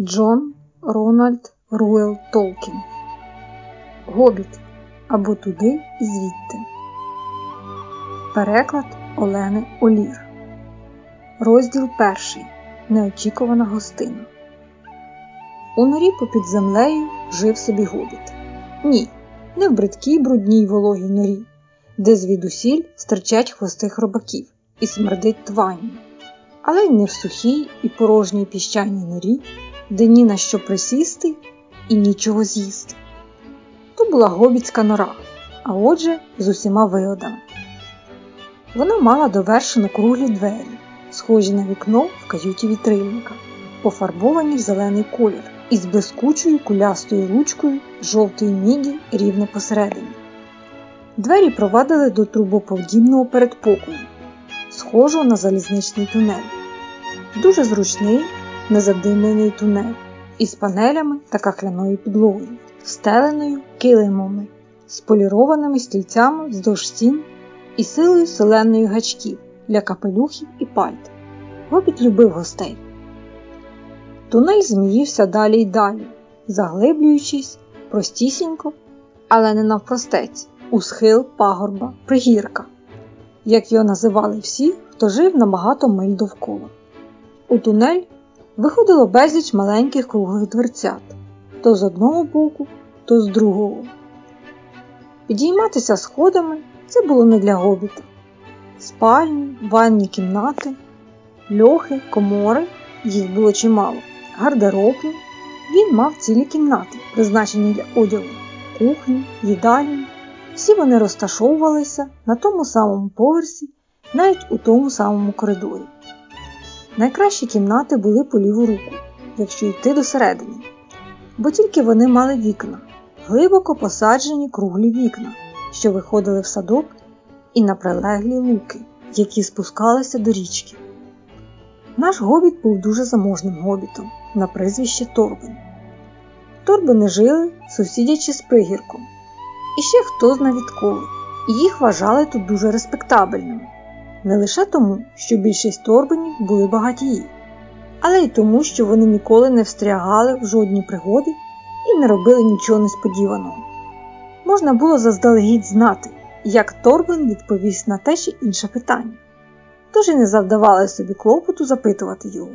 Джон Рональд Руел Толкін Гобіт або туди і звідти. Переклад Олени Олір. Розділ перший. Неочікувана гостина. У норі попід землею жив собі гобіт. Ні, не в бридкій брудній вологій норі, де звідусіль стирчать хвости хробаків і смердить тванню, але й не в сухій і порожній піщаній норі, де ні на що присісти і нічого з'їсти. То була гобіцька нора, а отже, з усіма вигодами. Вона мала довершено круглі двері, схожі на вікно в каюті вітрильника, пофарбовані в зелений колір із блискучою кулястою ручкою жовтої міді рівно посередині. Двері провадили до трубоподібного передпокою, схожого на залізничний тунель. Дуже зручний, незадимлений тунель із панелями та кахляною підлогою, стеленою килимами, з полірованими стільцями вздовж стін і силою селеної гачків для капелюхів і пальт. Гобіт любив гостей. Тунель зміївся далі й далі, заглиблюючись простісінько, але не навпростець, у схил пагорба, пригірка, як його називали всі, хто жив на багато миль довкола. У тунель виходило безліч маленьких круглих дверцят то з одного боку, то з другого. Підійматися сходами це було не для гобіта. Спальні, ванні кімнати, льохи, комори, їх було чимало, гардеробні. Він мав цілі кімнати, призначені для одягу, кухні, їдальні. Всі вони розташовувалися на тому самому поверсі, навіть у тому самому коридорі. Найкращі кімнати були по ліву руку, якщо йти до середини, бо тільки вони мали вікна, глибоко посаджені круглі вікна, що виходили в садок і на прилеглі луки, які спускалися до річки. Наш гобіт був дуже заможним гобітом на прізвище Торбин. Торбини жили, сусідячи з пригірком, і ще хто зна відколи, і їх вважали тут дуже респектабельними. Не лише тому, що більшість торбинів були багатії, але й тому, що вони ніколи не встрягали в жодні пригоди і не робили нічого несподіваного. Можна було заздалегідь знати, як Торбин відповість на те чи інше питання, тож і не завдавали собі клопоту запитувати його.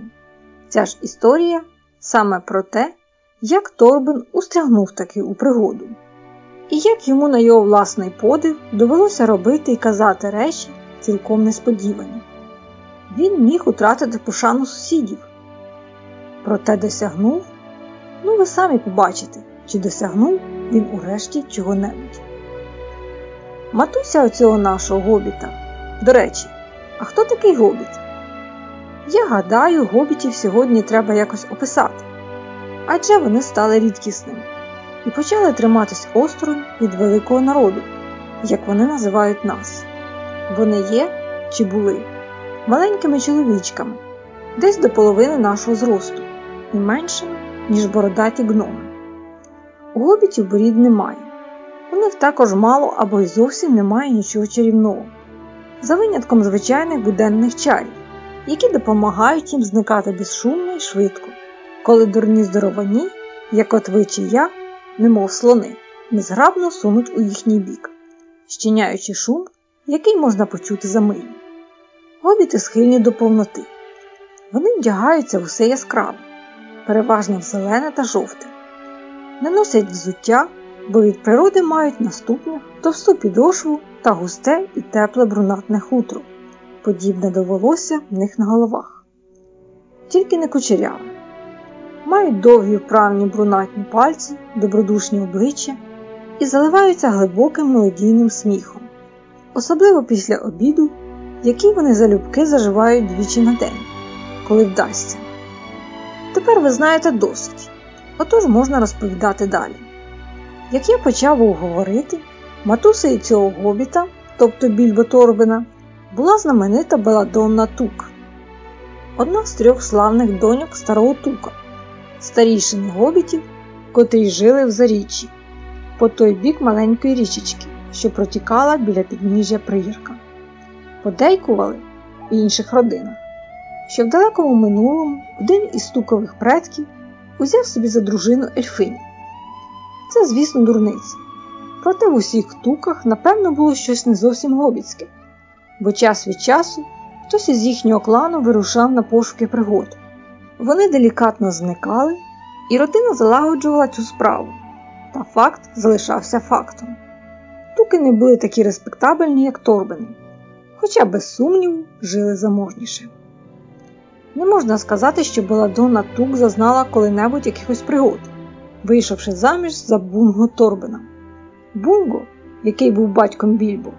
Ця ж історія саме про те, як Торбин устрягнув таки у пригоду, і як йому на його власний подив довелося робити і казати речі цілком несподівані. Він міг утратити пошану сусідів. Проте досягнув, ну ви самі побачите, чи досягнув він урешті чого-небудь. Матуся оцього нашого гобіта. До речі, а хто такий гобіт? Я гадаю, гобітів сьогодні треба якось описати, адже вони стали рідкісними і почали триматись осторонь від великого народу, як вони називають нас. Вони є чи були маленькими чоловічками, десь до половини нашого зросту, і меншими, ніж бородаті гноми. У гобітів борід немає. У них також мало або й зовсім немає нічого чарівного, за винятком звичайних буденних чарів, які допомагають їм зникати безшумно і швидко, коли дурні здоровані, як от ви чи я, немов слони, незграбно сунуть у їхній бік, щиняючи шум який можна почути за милю. Гобіти схильні до повноти. Вони вдягаються в усе яскраве, переважно в зелене та жовте, не носять взуття, бо від природи мають наступну товсту підошву та густе і тепле брунатне хутро, подібне до волосся в них на головах. Тільки не кучеряве. Мають довгі вправні брунатні пальці, добродушні обличчя і заливаються глибоким мелодійним сміхом особливо після обіду, який вони залюбки заживають двічі на день, коли вдасться. Тепер ви знаєте досить, отож можна розповідати далі. Як я почав говорити, матусею цього гобіта, тобто більбо Торбина, була знаменита Беладонна Тук, одна з трьох славних доньок старого тука, старішини гобітів, котрі жили в заріччі, по той бік маленької річечки що протікала біля підніжжя пригірка. Подейкували в інших родинах, що в далекому минулому один із стукових предків узяв собі за дружину ельфині. Це, звісно, дурниці. Проте в усіх туках, напевно, було щось не зовсім гобіцьке, бо час від часу хтось із їхнього клану вирушав на пошуки пригод. Вони делікатно зникали, і родина залагоджувала цю справу, та факт залишався фактом. Туки не були такі респектабельні, як торбини, хоча, без сумніву, жили заможніше. Не можна сказати, що Беладонна Тук зазнала коли-небудь якихось пригод, вийшовши заміж за Бунго Торбина. Бунго, який був батьком Більбо,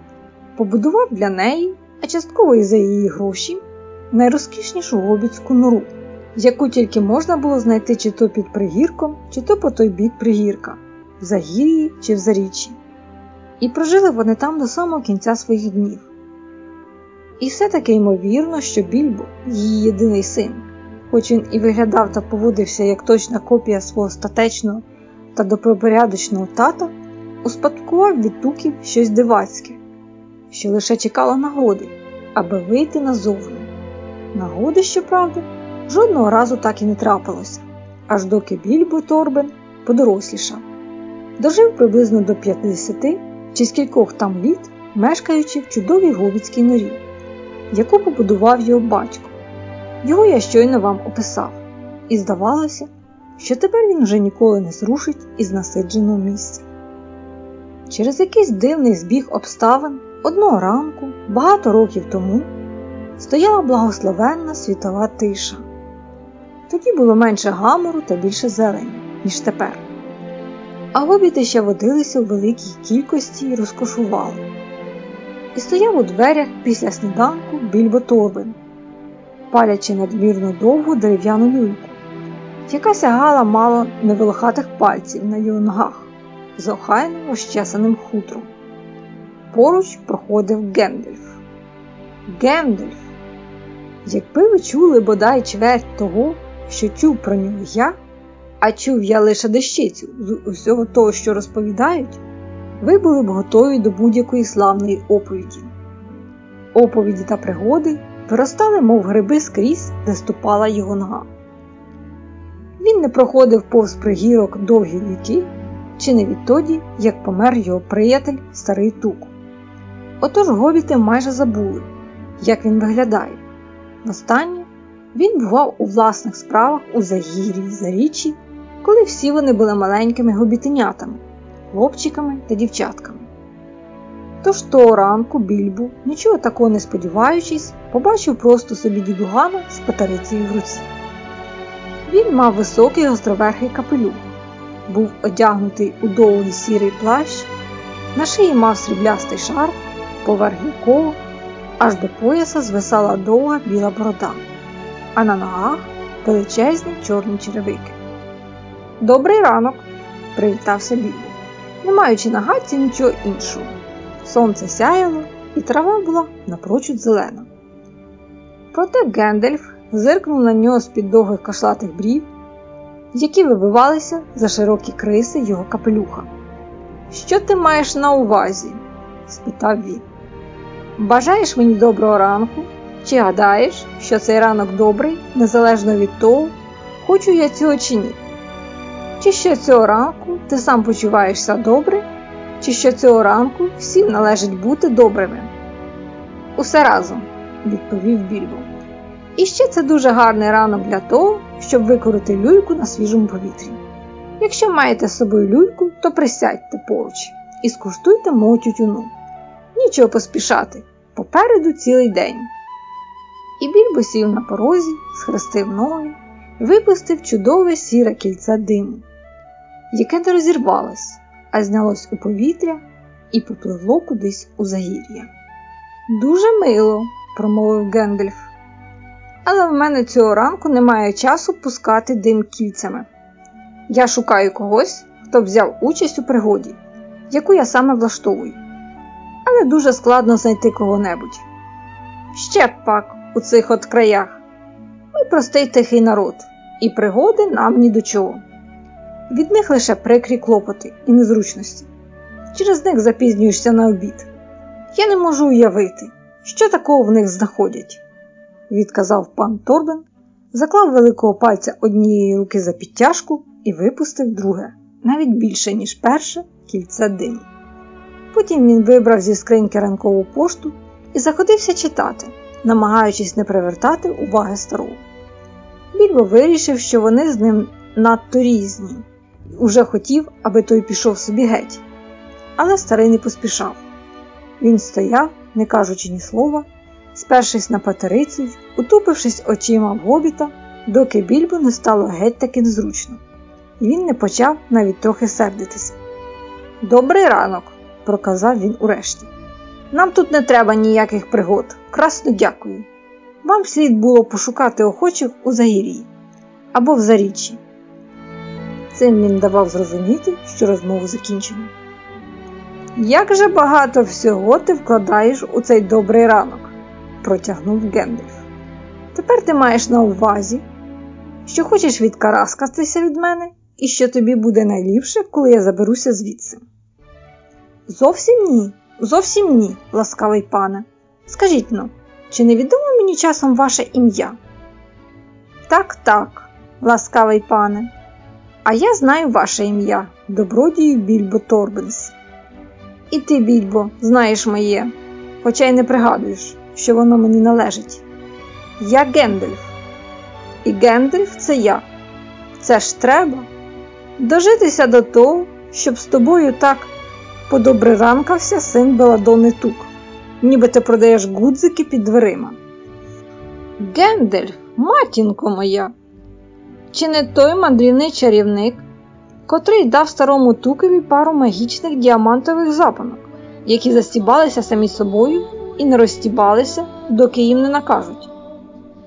побудував для неї, а частково і за її гроші, найрозкішнішу гобіцьку нору, яку тільки можна було знайти чи то під пригірком, чи то по той бік пригірка, в Загір'ї чи в Заріччі. І прожили вони там до самого кінця своїх днів. І все таки ймовірно, що Більбо, її єдиний син, хоч він і виглядав та поводився як точна копія свого статечного та добропорядочного тата, успадкував від туків щось дивацьке, що лише чекало нагоди, аби вийти назовні. Нагоди, щоправда, жодного разу так і не трапилося, аж доки Більбо Торбен подорослішав. Дожив приблизно до 50 чи скількох там літ, мешкаючи в чудовій говіцькій норі, яку побудував його батько. Його я щойно вам описав, і здавалося, що тепер він вже ніколи не зрушить із насидженого місця. Через якийсь дивний збіг обставин одного ранку, багато років тому, стояла благословенна світова тиша. Тоді було менше гамору та більше зелені, ніж тепер. А гобіти ще водилися у великій кількості і розкошували. І стояв у дверях після сніданку більбо Торбин, палячи надмірно довгу дерев'яну люльку, яка сягала мало невилохатих пальців на його ногах з охайно розчесаним хутром. Поруч проходив Гендельф. Гендельф! Якби ви чули бодай чверть того, що чув про нього я, а чув я лише дещицю з усього того, що розповідають, ви були б готові до будь-якої славної оповіді. Оповіді та пригоди виростали, мов гриби скрізь, де ступала його нога. Він не проходив повз пригірок довгі віки, чи не відтоді, як помер його приятель старий тук. Отож гобіти майже забули, як він виглядає. Востаннє він бував у власних справах у Загір'ї Заріччі, коли всі вони були маленькими гобітенятами, хлопчиками та дівчатками. Тож того ранку більбу, нічого такого не сподіваючись, побачив просто собі дідугана з патарицею в руці. Він мав високий гостроверхий капелюх, був одягнутий у довгий сірий плащ, на шиї мав сріблястий шарф, поверх якого аж до пояса звисала довга біла борода, а на ногах величезні чорні черевики. Добрий ранок, привітався Біллі, не маючи на гадці нічого іншого. Сонце сяяло, і трава була напрочуд зелена. Проте Гендельф зиркнув на нього з-під довгих кашлатих брів, які вибивалися за широкі криси його капелюха. Що ти маєш на увазі? спитав він. Бажаєш мені доброго ранку? Чи гадаєш, що цей ранок добрий, незалежно від того, хочу я цього чи ні? Чи що цього ранку ти сам почуваєшся добре, чи що цього ранку всім належить бути добрими? Усе разом, відповів Більбо. І ще це дуже гарний ранок для того, щоб викорити люльку на свіжому повітрі. Якщо маєте з собою люльку, то присядьте поруч і скуштуйте мого тютюну. Нічого поспішати, попереду цілий день. І більбо сів на порозі, схрестив ноги випустив чудове сіре кільце диму, яке не розірвалось, а знялось у повітря і попливло кудись у загір'я. Дуже мило, промовив Гендельф. Але в мене цього ранку немає часу пускати дим кільцями. Я шукаю когось, хто взяв участь у пригоді, яку я саме влаштовую. Але дуже складно знайти кого-небудь. Ще пак у цих от краях. Ми простий тихий народ, і пригоди нам ні до чого. Від них лише прикрі клопоти і незручності. Через них запізнюєшся на обід. Я не можу уявити, що такого в них знаходять, відказав пан Торбен заклав великого пальця однієї руки за підтяжку і випустив друге, навіть більше, ніж перше, кільце диму. Потім він вибрав зі скриньки ранкову пошту і заходився читати, намагаючись не привертати уваги старого. Більбо вирішив, що вони з ним надто різні, уже хотів, аби той пішов собі геть. Але старий не поспішав. Він стояв, не кажучи ні слова, спершись на патерицю, утупившись очима в гобіта, доки більбо не стало геть таки незручно, і він не почав навіть трохи сердитися. Добрий ранок, проказав він урешті. Нам тут не треба ніяких пригод. Красно дякую. Вам слід було пошукати охочих у Загір'ї або в Заріччі. Цим він давав зрозуміти, що розмову закінчено. Як же багато всього ти вкладаєш у цей добрий ранок, протягнув Гендальф. Тепер ти маєш на увазі, що хочеш відкараскатися від мене і що тобі буде найліпше, коли я заберуся звідси. Зовсім ні, зовсім ні, ласкавий пане. Скажіть ну, чи не відомо мені часом ваше ім'я? Так, так, ласкавий пане. А я знаю ваше ім'я, добродію Більбо Торбенс. І ти, більбо, знаєш моє, хоча й не пригадуєш, що воно мені належить. Я Гендальф. І Гендальф це я. Це ж треба дожитися до того, щоб з тобою так подобриранкався син Беладони Тук, ніби ти продаєш гудзики під дверима. Гендальф, матінко моя, чи не той мандрівний чарівник, котрий дав старому тукові пару магічних діамантових запанок, які застібалися самі собою і не розстібалися, доки їм не накажуть.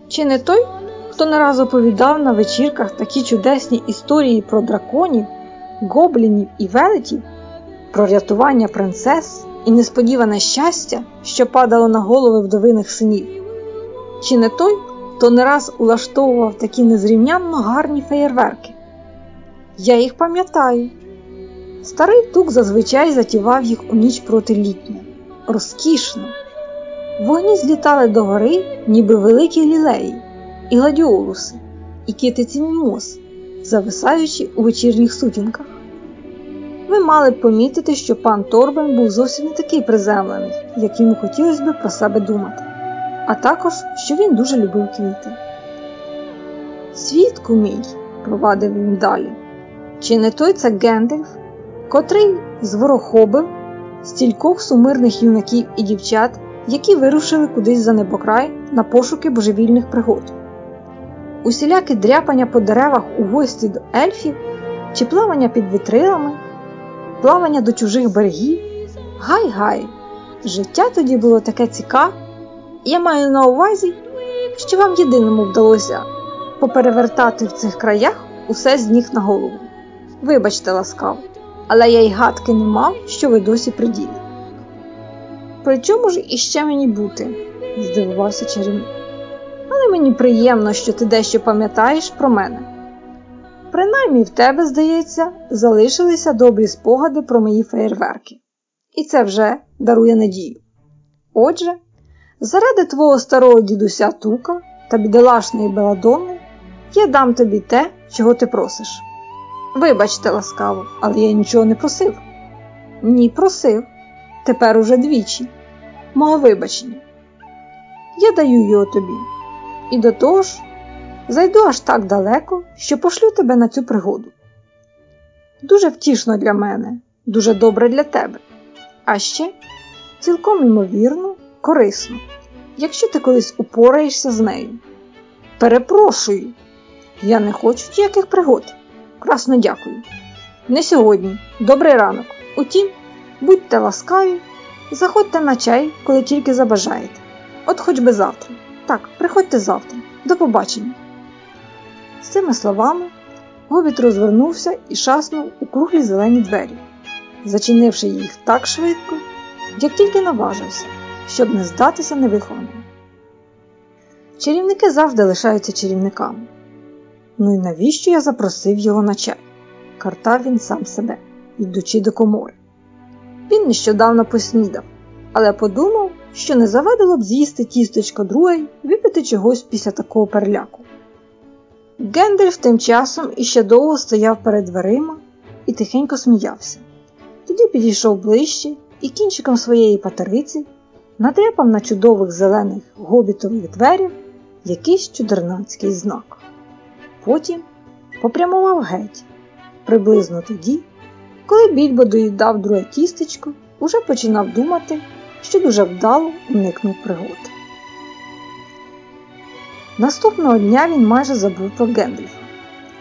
Чи не той, хто не раз оповідав на вечірках такі чудесні історії про драконів, гоблінів і велетів, про рятування принцес і несподіване щастя, що падало на голови вдовиних синів? Чи не той, хто не раз улаштовував такі незрівнянно гарні феєрверки? Я їх пам'ятаю. Старий тук зазвичай затівав їх у ніч проти літня. Розкішно. Вогні злітали до гори, ніби великі лілеї, і гладіолуси, і китиці мімоз, зависаючи у вечірніх сутінках. Ви мали б помітити, що пан Торбен був зовсім не такий приземлений, як йому хотілося б про себе думати, а також, що він дуже любив квіти. Свідку мій, провадив він далі. Чи не той це Гендальф, котрий зворохобив стількох сумирних юнаків і дівчат, які вирушили кудись за небокрай на пошуки божевільних пригод? Усілякі дряпання по деревах у гості до ельфів, чи плавання під вітрилами, плавання до чужих берегів? Гай-гай! Життя тоді було таке цікаве, я маю на увазі, що вам єдиному вдалося поперевертати в цих краях усе з ніг на голову. Вибачте, ласкав, але я й гадки не мав, що ви досі при ділі. При чому ж іще мені бути? здивувався чарівник. Але мені приємно, що ти дещо пам'ятаєш про мене. Принаймні в тебе, здається, залишилися добрі спогади про мої феєрверки, і це вже дарує надію. Отже, заради твого старого дідуся Тука та бідолашної Беладонни я дам тобі те, чого ти просиш. Вибачте, ласкаво, але я нічого не просив. Ні, просив. Тепер уже двічі. Мого вибачення. Я даю його тобі. І до того ж, зайду аж так далеко, що пошлю тебе на цю пригоду. Дуже втішно для мене, дуже добре для тебе. А ще цілком імовірно, корисно, якщо ти колись упораєшся з нею. Перепрошую, я не хочу ніяких пригод. Красно дякую. Не сьогодні, добрий ранок. Утім, будьте ласкаві, заходьте на чай, коли тільки забажаєте. От хоч би завтра. Так, приходьте завтра. До побачення. З цими словами Гобіт розвернувся і шаснув у круглі зелені двері, зачинивши їх так швидко, як тільки наважився, щоб не здатися невихованим. Чарівники завжди лишаються чарівниками. Ну і навіщо я запросив його на чай? картав він сам себе, йдучи до комори. Він нещодавно поснідав, але подумав, що не завадило б з'їсти тістечко друге і випити чогось після такого переляку. Гендальф тим часом іще довго стояв перед дверима і тихенько сміявся. Тоді підійшов ближче і кінчиком своєї патериці натряпав на чудових зелених гобітових дверях якийсь чудернацький знак. Потім попрямував геть, приблизно тоді, коли більбо доїдав друге тістечко, уже починав думати, що дуже вдало уникнув пригод. Наступного дня він майже забув про Гендальфа.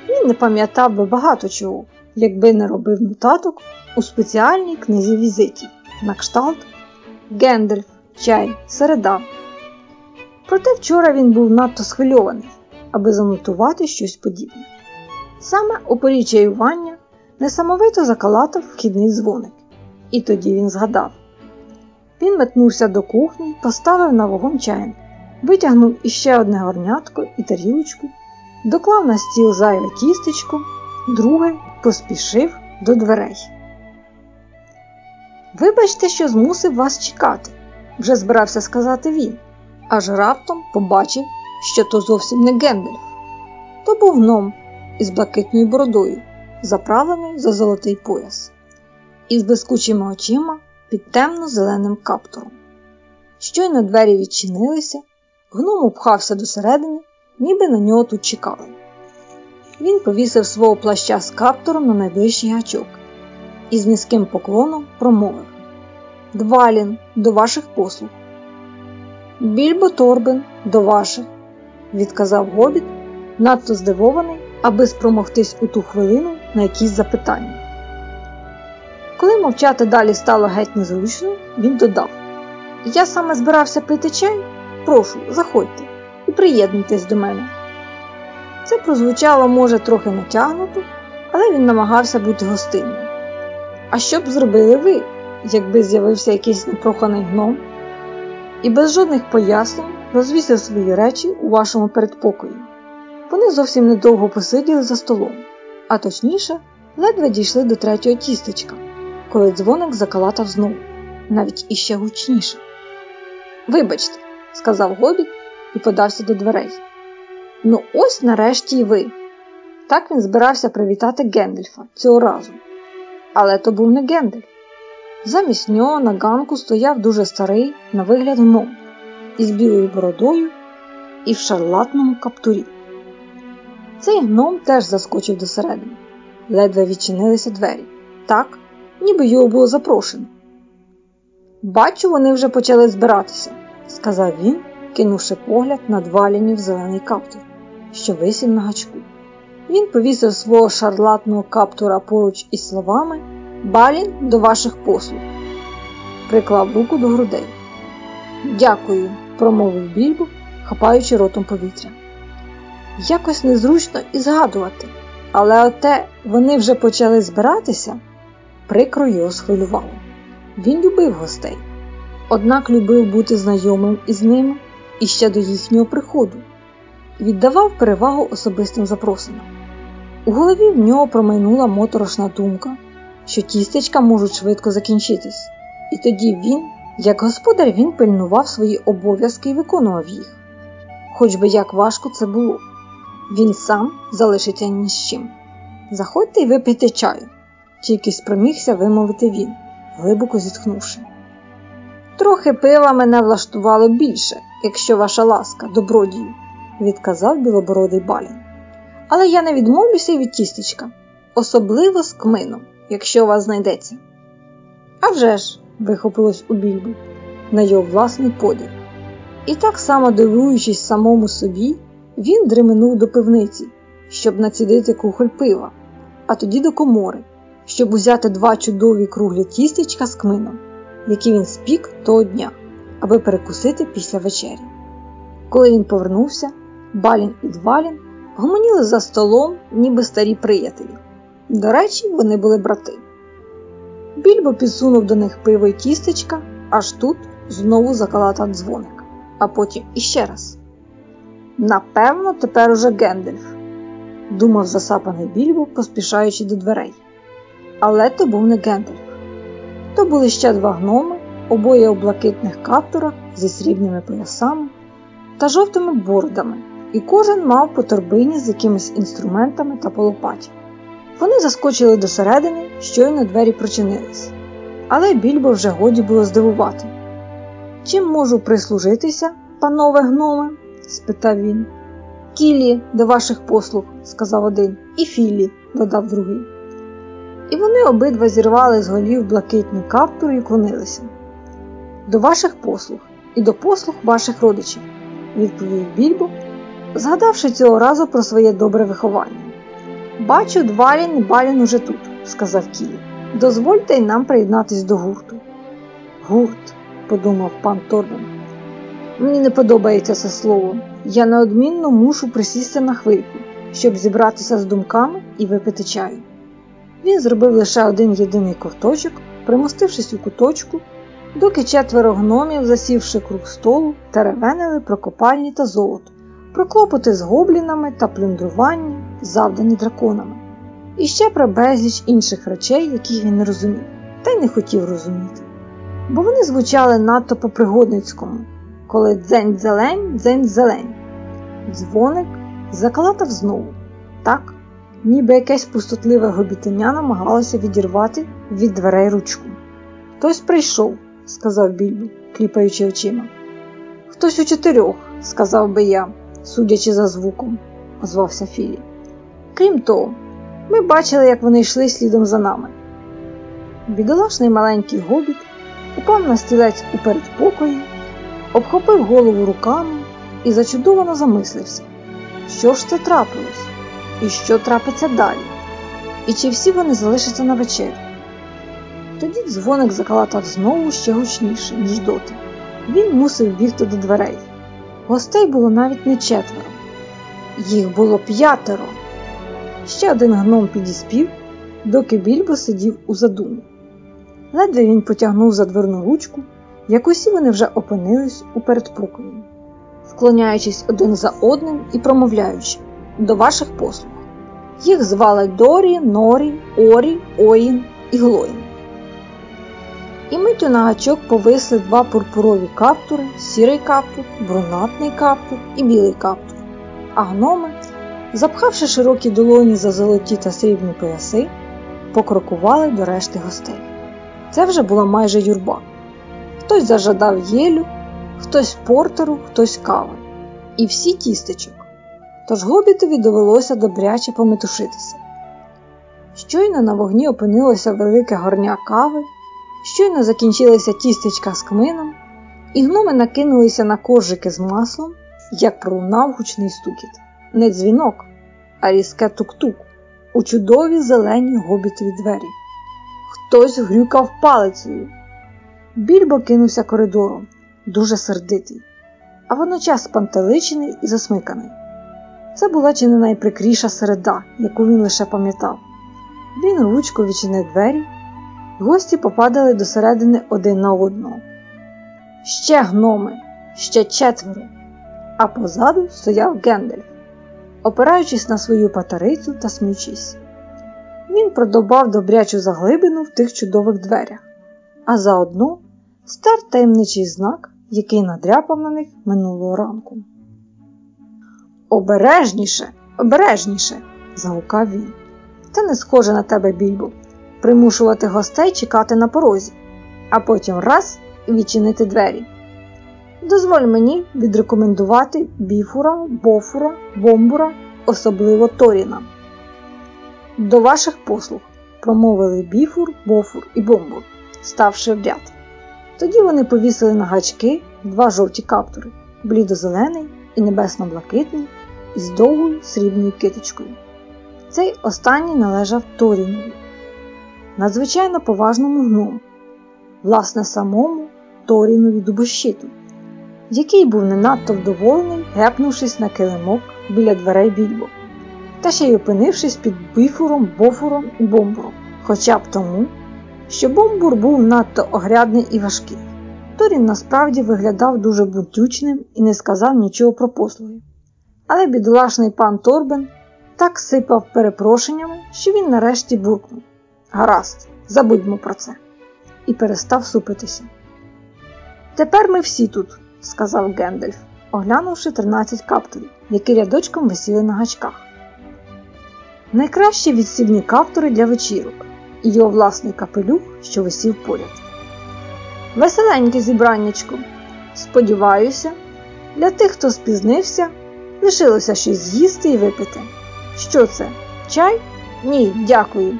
Він не пам'ятав би багато чого, якби не робив нотаток у спеціальній книзі візитів на кшталт Гендальф, чай, середа. Проте вчора він був надто схвильований, аби занотувати щось подібне. Саме у порі чаювання несамовито закалатав вхідний дзвоник, і тоді він згадав. Він метнувся до кухні, поставив на вогонь чайник, витягнув іще одне горнятко і тарілочку, доклав на стіл зайве тістечко, друге поспішив до дверей. Вибачте, що змусив вас чекати, вже збирався сказати він, аж раптом побачив, що то зовсім не Гендальф. То був гном із блакитною бородою, заправлений за золотий пояс, із блискучими очима під темно-зеленим каптуром. Щойно двері відчинилися, гном упхався досередини, ніби на нього тут чекали. Він повісив свого плаща з каптуром на найближчий гачок і з низьким поклоном промовив Двалін, до ваших послуг. Більбо Торбен, до ваших, відказав гобіт, надто здивований, аби спромогтись у ту хвилину на якісь запитання. Коли мовчати далі стало геть незручно, він додав: Я саме збирався пити чай, прошу, заходьте і приєднуйтесь до мене. Це прозвучало, може, трохи натягнуто, але він намагався бути гостинним. А що б зробили ви, якби з'явився якийсь непроханий гном і без жодних пояснень розвісив свої речі у вашому передпокої? Вони зовсім недовго посиділи за столом, а точніше, ледве дійшли до третього тістечка, коли дзвоник закалатав знову, навіть іще гучніше. Вибачте, сказав Гобіт і подався до дверей. Ну, ось нарешті й ви. Так він збирався привітати Гендельфа цього разу. Але то був не Гендельф. Замість нього на ганку стояв дуже старий, на вигляд гном, із білою бородою і в шарлатному каптурі. Цей гном теж заскочив досередини. Ледве відчинилися двері, так, ніби його було запрошено. Бачу, вони вже почали збиратися, сказав він, кинувши погляд на двалінів зелений каптур, що висів на гачку. Він повісив свого шарлатного каптура поруч із словами Балін до ваших послуг. Приклав руку до грудей. Дякую, промовив більбо, хапаючи ротом повітря. Якось незручно і згадувати, але оте вони вже почали збиратися, прикро його схвилювало. Він любив гостей, однак любив бути знайомим із ними іще до їхнього приходу віддавав перевагу особистим запросинам. У голові в нього промайнула моторошна думка, що тістечка можуть швидко закінчитись, і тоді він, як господар, він пильнував свої обов'язки і виконував їх. Хоч би як важко це було, він сам залишиться ні з чим. Заходьте й випийте чаю, тільки спромігся вимовити він, глибоко зітхнувши. Трохи пива мене влаштувало більше, якщо ваша ласка, добродію, відказав білобородий балін. Але я не відмовлюся від тістечка, особливо з кмином, якщо вас знайдеться. «А ж!» – вихопилось у більбу на його власний поділ. І так само дивуючись самому собі, він дременув до пивниці, щоб націдити кухоль пива, а тоді до комори, щоб узяти два чудові круглі тістечка з кмином, які він спік того дня, аби перекусити після вечері. Коли він повернувся, Балін і Двалін гомоніли за столом, ніби старі приятелі. До речі, вони були брати. Більбо підсунув до них пиво й тістечка, аж тут знову закалатав дзвоник, а потім іще раз. Напевно, тепер уже Гендельф, думав засапаний більбо, поспішаючи до дверей. Але то був не Гендельф. То були ще два гноми, обоє у блакитних каптурах зі срібними поясами та жовтими бордами, і кожен мав по торбині з якимись інструментами та полопаті. Вони заскочили до середини, щойно двері прочинились. Але більбо вже годі було здивувати. Чим можу прислужитися, панове гноме? спитав він. Кілі до ваших послуг, сказав один, і Філі, додав другий. І вони обидва зірвали з голів блакитні каптури і клонилися. До ваших послуг і до послуг ваших родичів, відповів більбо, згадавши цього разу про своє добре виховання. Бачу, Двалін і Балін уже тут, сказав Кілі. Дозвольте й нам приєднатись до гурту. Гурт, подумав пан Торбен. Мені не подобається це слово. Я неодмінно мушу присісти на хвильку, щоб зібратися з думками і випити чаю. Він зробив лише один єдиний ковточок, примостившись у куточку, доки четверо гномів, засівши круг столу, теревенили про копальні та золото, про клопоти з гоблінами та плюндрування, завдані драконами, і ще про безліч інших речей, яких він не розумів, та й не хотів розуміти. Бо вони звучали надто по пригодницькому, коли дзень зелень, дзень зелень. Дзвоник закалатав знову, так, ніби якесь пустотливе гобітеня намагалося відірвати від дверей ручку. Хтось прийшов, сказав Більбо, кліпаючи очима. Хтось у чотирьох, сказав би я, судячи за звуком, озвався Філі. Крім того, ми бачили, як вони йшли слідом за нами. Бідолашний маленький гобіт упав на стілець у передпокої, обхопив голову руками і зачудовано замислився, що ж це трапилось, і що трапиться далі, і чи всі вони залишаться на вечерю. Тоді дзвоник закалатав знову ще гучніше, ніж доти. Він мусив бігти до дверей. Гостей було навіть не четверо, їх було п'ятеро. Ще один гном підіспів, доки більбо сидів у задумі. Ледве він потягнув за дверну ручку, як усі вони вже опинились у передпокої, вклоняючись один за одним і промовляючи до ваших послуг. Їх звали Дорі, Норі, Орі, Оїн і Глоїн. І миттю на гачок повисли два пурпурові каптури, сірий каптур, брунатний каптур і білий каптур, а гноми, запхавши широкі долоні за золоті та срібні пояси, покрокували до решти гостей. Це вже була майже юрба. Хтось зажадав єлю, хтось портеру, хтось кави. І всі тістечок. Тож гобітові довелося добряче пометушитися. Щойно на вогні опинилося велике горня кави, щойно закінчилися тістечка з кмином, і гноми накинулися на коржики з маслом, як пролунав гучний стукіт. Не дзвінок, а різке тук-тук у чудові зелені гобітові двері. Хтось грюкав палицею. Більбо кинувся коридором, дуже сердитий, а водночас спантеличений і засмиканий. Це була чи не найприкріша середа, яку він лише пам'ятав. Він ручко відчинив двері, гості попадали до середини один на одного. Ще гноми, ще четверо, а позаду стояв Гендельф, опираючись на свою патарицю та сміючись. Він продобав добрячу заглибину в тих чудових дверях, а заодно стар таємничий знак, який надряпав на них минулого ранку. Обережніше, обережніше, загукав він. Це не схоже на тебе, більбо, примушувати гостей чекати на порозі, а потім раз відчинити двері. Дозволь мені відрекомендувати біфура, бофура, бомбура, особливо Торіна. До ваших послуг, промовили біфур, бофур і бомбур, ставши в ряд. Тоді вони повісили на гачки два жовті каптури блідо-зелений і небесно-блакитний, із довгою срібною киточкою. Цей останній належав Торінові, надзвичайно поважному гному, власне, самому Торінові дубощиту, який був не надто вдоволений, гепнувшись на килимок біля дверей більбо, та ще й опинившись під біфуром, бофуром і бомбуром, хоча б тому, що бомбур був надто огрядний і важкий. Торін насправді виглядав дуже бунтючним і не сказав нічого про послуги. Але бідолашний пан Торбен так сипав перепрошеннями, що він нарешті буркнув Гаразд, забудьмо про це, і перестав супитися. Тепер ми всі тут, сказав Гендальф, оглянувши 13 каптурів, які рядочком висіли на гачках. Найкращі відсібні каптури для вечірок і його власний капелюх, що висів поряд. Веселеньке зібраннячко. Сподіваюся, для тих, хто спізнився, лишилося щось з'їсти і випити. Що це? Чай? Ні, дякую.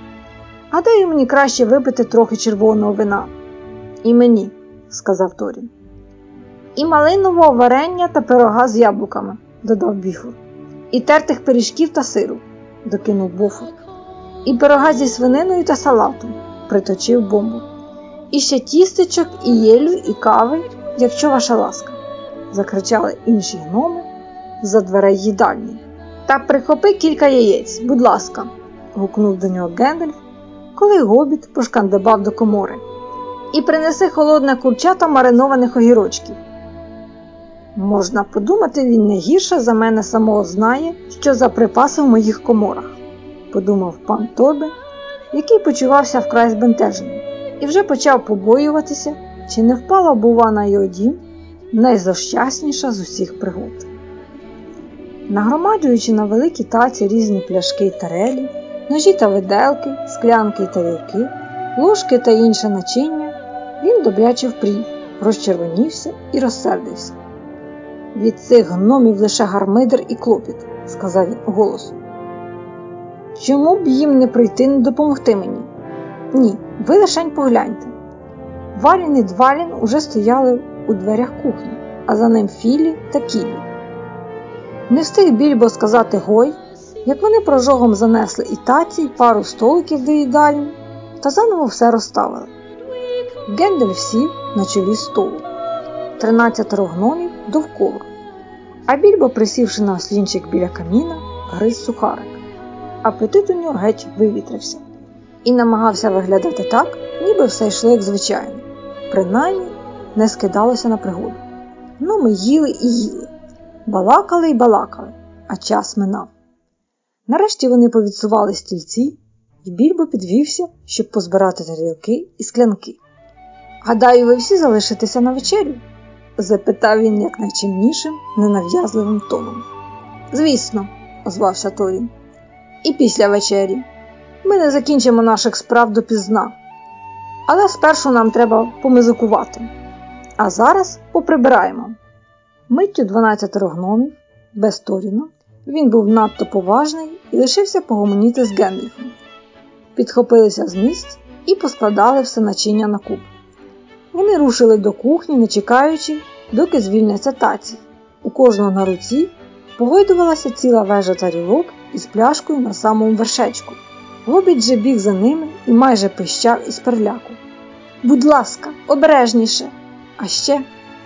Гадаю, мені краще випити трохи червоного вина. І мені, сказав Торін. І малинового варення та пирога з яблуками, додав Біфур. І тертих пиріжків та сиру, докинув Бофур. І пирога зі свининою та салатом, приточив бомбу. І ще тістечок, і єлю, і кави, якщо ваша ласка, закричали інші гноми за дверей їдальні. Та прихопи кілька яєць, будь ласка, гукнув до нього Гендальф, коли гобіт пошкандибав до комори. І принеси холодне курча та маринованих огірочків. Можна подумати, він не гірше за мене самого знає, що за припаси в моїх коморах, подумав пан Тобе, який почувався вкрай збентеженим, і вже почав побоюватися, чи не впала, бува, на його дім найзощасніша з усіх пригод. Нагромаджуючи на великі таці різні пляшки й тарелі, ножі та виделки, склянки й тарілки, ложки та інше начиння, він добряче впрів, розчервонівся і розсердився. Від цих гномів лише гармидер і клопіт, сказав він голосом. Чому б їм не прийти не допомогти мені? Ні, ви лишень погляньте. Валін і Двалін уже стояли у дверях кухні, а за ним Філі та Кілі. Не встиг більбо сказати гой, як вони прожогом занесли і таці, і пару столиків до їдальні, та заново все розставили. Гендель сів на чолі столу, тринадцятеро гномів довкола, а більбо, присівши на ослінчик біля каміна, гриз сухарик. Апетит у нього геть вивітрився і намагався виглядати так, ніби все йшло як звичайно, принаймні не скидалося на пригоду. Ну, ми їли і їли, балакали й балакали, а час минав. Нарешті вони повідсували стільці, і більбо підвівся, щоб позбирати тарілки і склянки. Гадаю, ви всі залишитеся на вечерю? запитав він якнайчимнішим, ненав'язливим тоном. Звісно, озвався Торін. І після вечері. Ми не закінчимо наших справ допізна. Але спершу нам треба помизикувати. А зараз поприбираємо. Миттю 12 гномів, без Торіна, він був надто поважний і лишився погомоніти з Генріхом. Підхопилися з місць і поскладали все начиння на куб. Вони рушили до кухні, не чекаючи, доки звільняться таці. У кожного на руці погойдувалася ціла вежа тарілок із пляшкою на самому вершечку. Гобіт же біг за ними і майже пищав із переляку. Будь ласка, обережніше. А ще,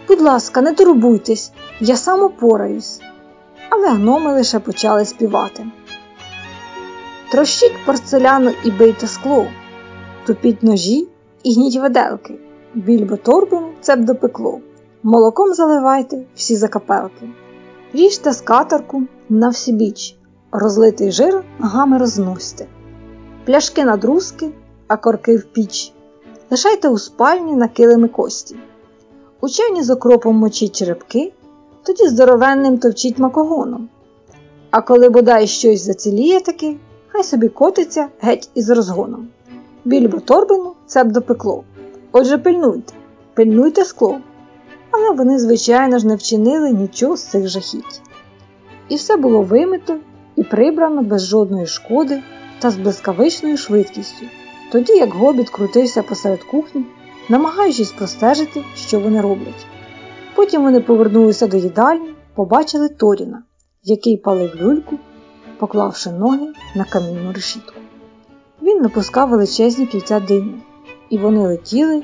будь ласка, не турбуйтесь, я сам упораюсь. Але гноми лише почали співати. Трощіть порцеляну і бийте скло, тупіть ножі і гніть виделки, більбо торбину це б допекло, молоком заливайте всі закапелки, ріжте скатерку на всі біч, розлитий жир ногами розносьте, пляшки на друзки, а корки в піч, лишайте у спальні на килими кості, у чайні з окропом мочіть черепки, тоді здоровенним товчіть макогоном. А коли бодай щось заціліє таки, хай собі котиться геть із розгоном. Більбо торбину це б допекло. Отже, пильнуйте, пильнуйте скло. Але вони, звичайно ж, не вчинили нічого з цих жахіть. І все було вимито і прибрано без жодної шкоди та з блискавичною швидкістю, тоді як гобіт крутився посеред кухні, намагаючись простежити, що вони роблять. Потім вони повернулися до їдальні, побачили Торіна, який палив люльку, поклавши ноги на камінну решітку. Він випускав величезні кільця диму, і вони летіли,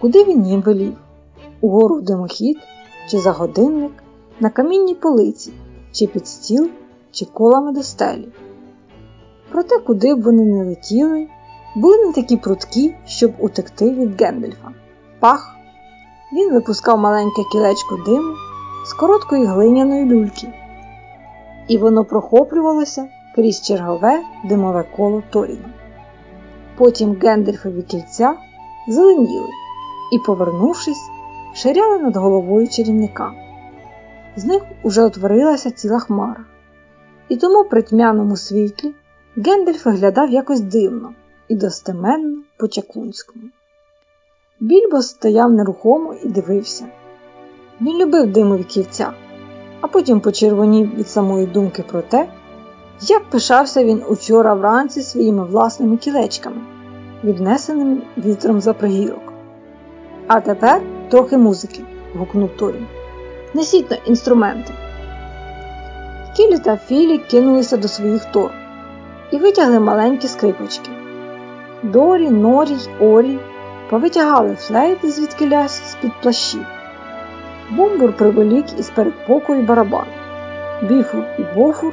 куди він їм велів, угору в димохід, чи за годинник, на камінній полиці, чи під стіл, чи колами до стелі. Проте, куди б вони не летіли, були не такі прудкі, щоб утекти від Гендельфа. Пах! Він випускав маленьке кілечко диму з короткої глиняної люльки, і воно прохоплювалося крізь чергове димове коло Торіна. Потім Гендельфові кільця зеленіли і, повернувшись, ширяли над головою чарівника. З них уже утворилася ціла хмара. І тому при тьмяному світлі Гендельф виглядав якось дивно і достеменно по чаклунському. Більбо стояв нерухомо і дивився. Він любив димові кільця, а потім почервонів від самої думки про те, як пишався він учора вранці своїми власними кілечками, віднесеними вітром за пригірок. А тепер трохи музики, гукнув Торін. Несіть на інструменти. Кілі та Філі кинулися до своїх тор і витягли маленькі скрипочки. Дорі, Норі й Орі повитягали флейти звідки лясь з-під плащів. Бумбур привелік із передпокою барабан. Біфур і Бофур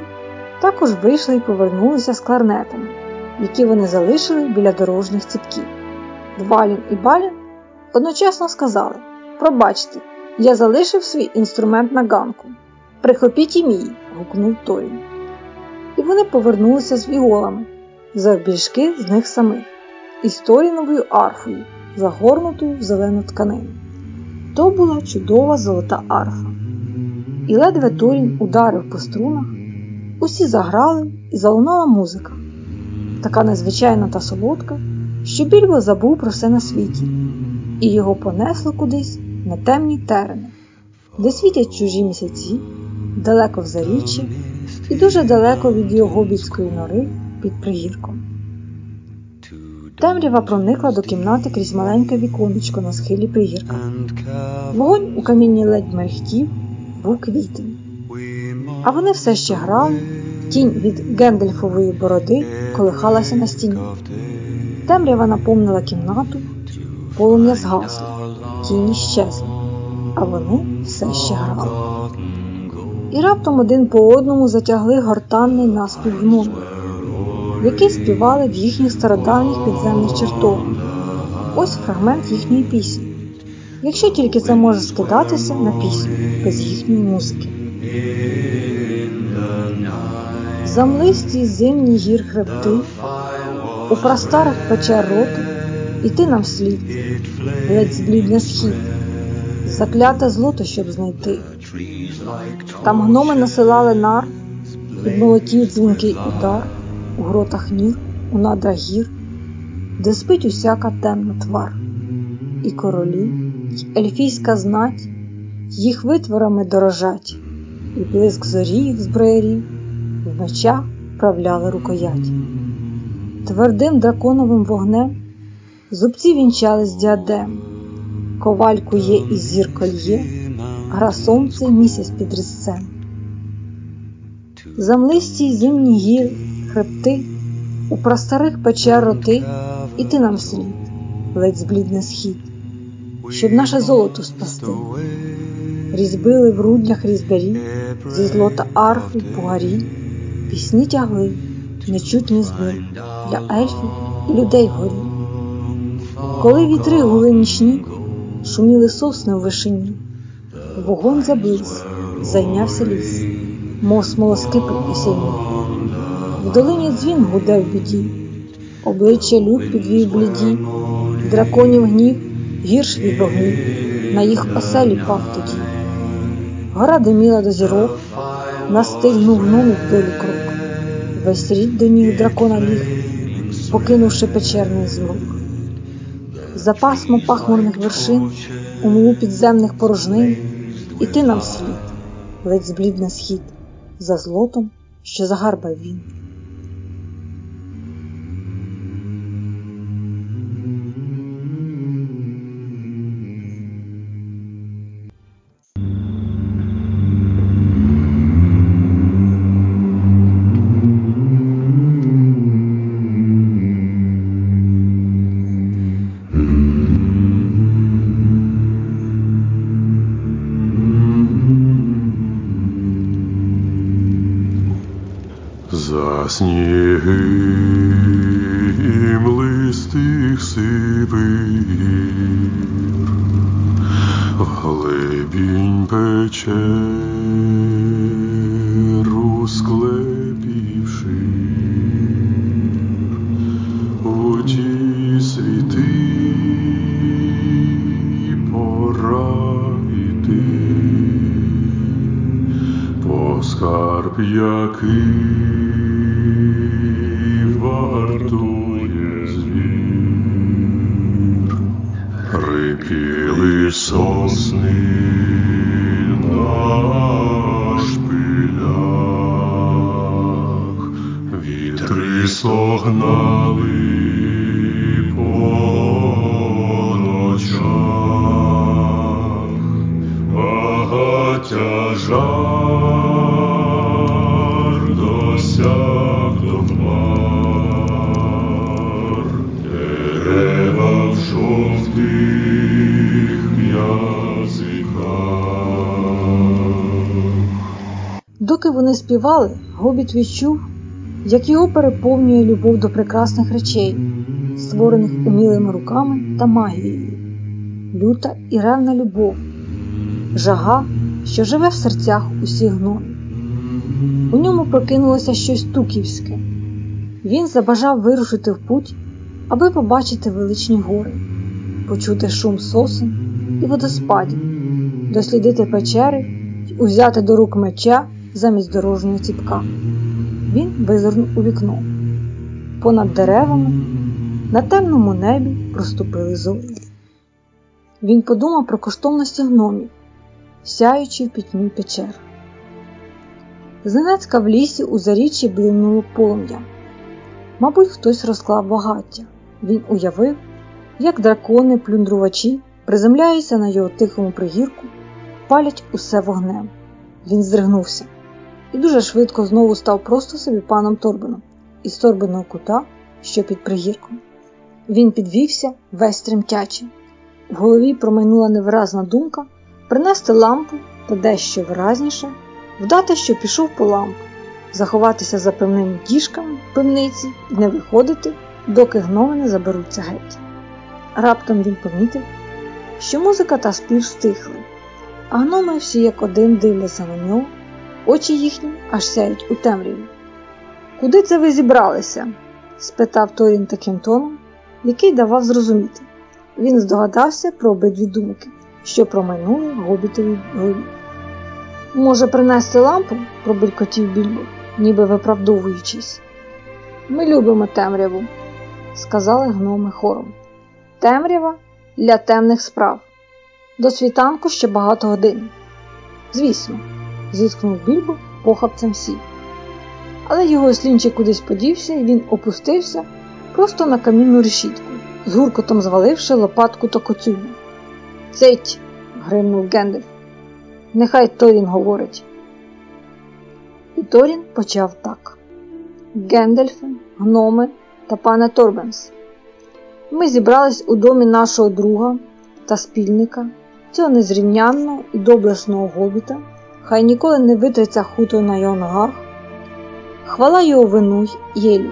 також вийшли і повернулися з кларнетами, які вони залишили біля дорожніх ціпків. Двалін і Балін одночасно сказали Пробачте, я залишив свій інструмент на ганку. Прихопіть і мій, гукнув Торін. І вони повернулися з віолами, завбільшки з них самих, і з Торіновою арфою, загорнутою в зелену тканину. То була чудова золота арфа. І ледве Торін ударив по струнах, усі заграли і залунала музика, така незвичайна та солодка, що більбо забув про все на світі, і його понесло кудись на темні терени, де світять чужі місяці, далеко в заріччі і дуже далеко від його більської нори під пригірком. Темрява проникла до кімнати крізь маленьке віконечко на схилі пригірка. Вогонь у камінні ледь мерехтів, був квітень. А вони все ще грали, тінь від Гендельфової бороди колихалася на стіні. Темрява наповнила кімнату, полум'я згасло, тіні щезли, а вони все ще грали. І раптом один по одному затягли гортанний наспів номер, який співали в їхніх стародавніх підземних чертогах. Ось фрагмент їхньої пісні, якщо тільки це може скидатися на пісню без їхньої музики. Замлисті зимні гір хребти, у простарих печер роти, і ти нам слід, ледь зблідне схід, закляте злото, щоб знайти. Там гноми насилали нар, під молотів дзвінкий удар, у гротах нір, у надрах гір, де спить усяка темна твар, і королі, й ельфійська знать, їх витворами дорожать, і блиск зорі зброярів в мечах правляли рукоять. Твердим драконовим вогнем зубці вінчали з діадем, коваль кує і зір кольє, гра сонце місяць під різцем. Замлисті зимні гір, хребти, у простарих печер роти, і ти нам слід, ледь зблідне схід, щоб наше золото спасти. Різьбили в рудлях різдарі, зі злота арфи, пугарі, пісні тягли, нечутні зли для ельфів і людей вгорі. Коли вітри гули нічні, шуміли сосни в вишині, вогонь заблис, зайнявся ліс, мов смолоскипи осінні. В долині дзвін гуде в біді, обличчя люк підвів бліді, драконів гнів гірш від вогнів, на їх оселі пав тоді. Гора диміла до зірок, настигнув гномів долі крок, весь рід до ніг дракона ліг, покинувши печерний звук. За пасмо пахмурних вершин, у млу підземних порожнин, і ти нам слід, ледь зблід на схід, за злотом, що загарбав він. печеру склепівши, воді світи пора йти, по скарб який. Співали, Гобіт відчув, як його переповнює любов до прекрасних речей, створених умілими руками та магією, люта і ревна любов, жага, що живе в серцях усіх гномів. У ньому прокинулося щось туківське. Він забажав вирушити в путь, аби побачити величні гори, почути шум сосен і водоспадів, дослідити печери узяти до рук меча замість дорожнього ціпка. Він визирнув у вікно. Понад деревами на темному небі проступили зорі. Він подумав про коштовності гномів, сяючи в пітьмі печер. Зненацька в лісі у заріччі блимнуло полум'я. Мабуть, хтось розклав багаття. Він уявив, як дракони, плюндрувачі приземляються на його тихому пригірку, палять усе вогнем. Він здригнувся і дуже швидко знову став просто собі паном Торбином із торбиного кута, що під пригірком. Він підвівся весь тремтячий. В голові промайнула невиразна думка принести лампу та дещо виразніше, вдати, що пішов по лампу, заховатися за певними діжками пивниці і не виходити, доки гноми не заберуться геть. Раптом він помітив, що музика та спів стихли, а гноми всі як один дивляться на нього, очі їхні аж сяють у темряві. Куди це ви зібралися? спитав Торін таким тоном, який давав зрозуміти. Він здогадався про обидві думки, що промайнули гобітові голові. Може, принести лампу? пробелькотів більбо, ніби виправдовуючись. Ми любимо темряву, сказали гноми хором. Темрява для темних справ. До світанку ще багато годин. Звісно, зіткнув більбо похапцем сів. Але його слінчик кудись подівся, і він опустився просто на камінну решітку, з гуркотом зваливши лопатку та коцюбу. Цить. гримнув Гендальф. Нехай Торін говорить. І Торін почав так. Гендальфи, гноми та пане Торбенс. Ми зібрались у домі нашого друга та спільника, цього незрівнянного і доблесного гобіта, хай ніколи не витриться хуто на його ногах. Хвала його вину єлю.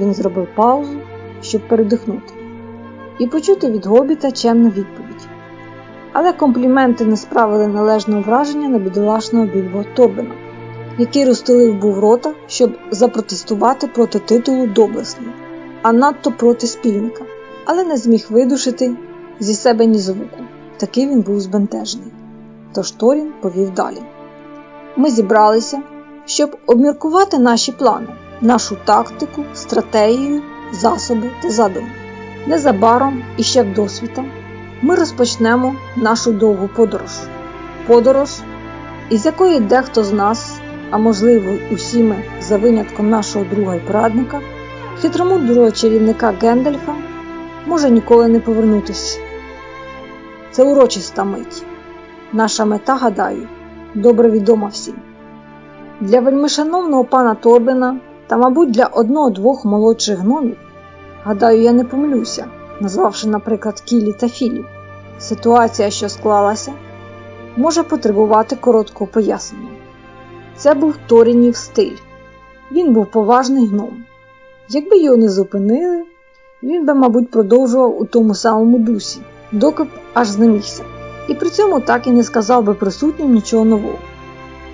Він зробив паузу, щоб передихнути, і почути від гобіта чемну відповідь. Але компліменти не справили належного враження на бідолашного більбо Торбена, який розтулив був рота, щоб запротестувати проти титулу доблесний, а надто проти спільника, але не зміг видушити зі себе ні звуку. Такий він був збентежений. Тож Торін повів далі. Ми зібралися, щоб обміркувати наші плани, нашу тактику, стратегію, засоби та задуми. Незабаром і ще вдосвіта ми розпочнемо нашу довгу подорож. Подорож, із якої дехто з нас, а можливо, усі ми, за винятком нашого друга і порадника, хитромудрого чарівника Гендальфа, може ніколи не повернутися. Це урочиста мить. Наша мета, гадаю, добре відома всім. Для вельмишановного пана Торбена та, мабуть, для одного-двох молодших гномів, гадаю, я не помилюся, назвавши, наприклад, Кілі та Філі, ситуація, що склалася, може потребувати короткого пояснення. Це був Торінів стиль. Він був поважний гном. Якби його не зупинили, він би, мабуть, продовжував у тому самому дусі, доки б аж знемігся, і при цьому так і не сказав би присутнім нічого нового.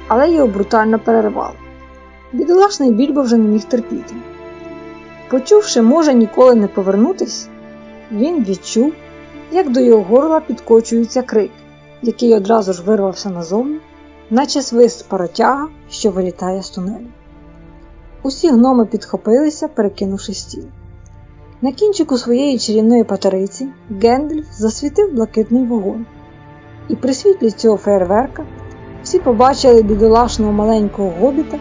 Але його брутально перервали. Бідолашний більбо вже не міг терпіти. Почувши, може ніколи не повернутись, він відчув, як до його горла підкочується крик, який одразу ж вирвався назовні, наче свист паротяга, що вилітає з тунелю. Усі гноми підхопилися, перекинувши стіл. На кінчику своєї чарівної патериці Гендальф засвітив блакитний вогонь, і при світлі цього фейерверка всі побачили бідолашного маленького гобіта,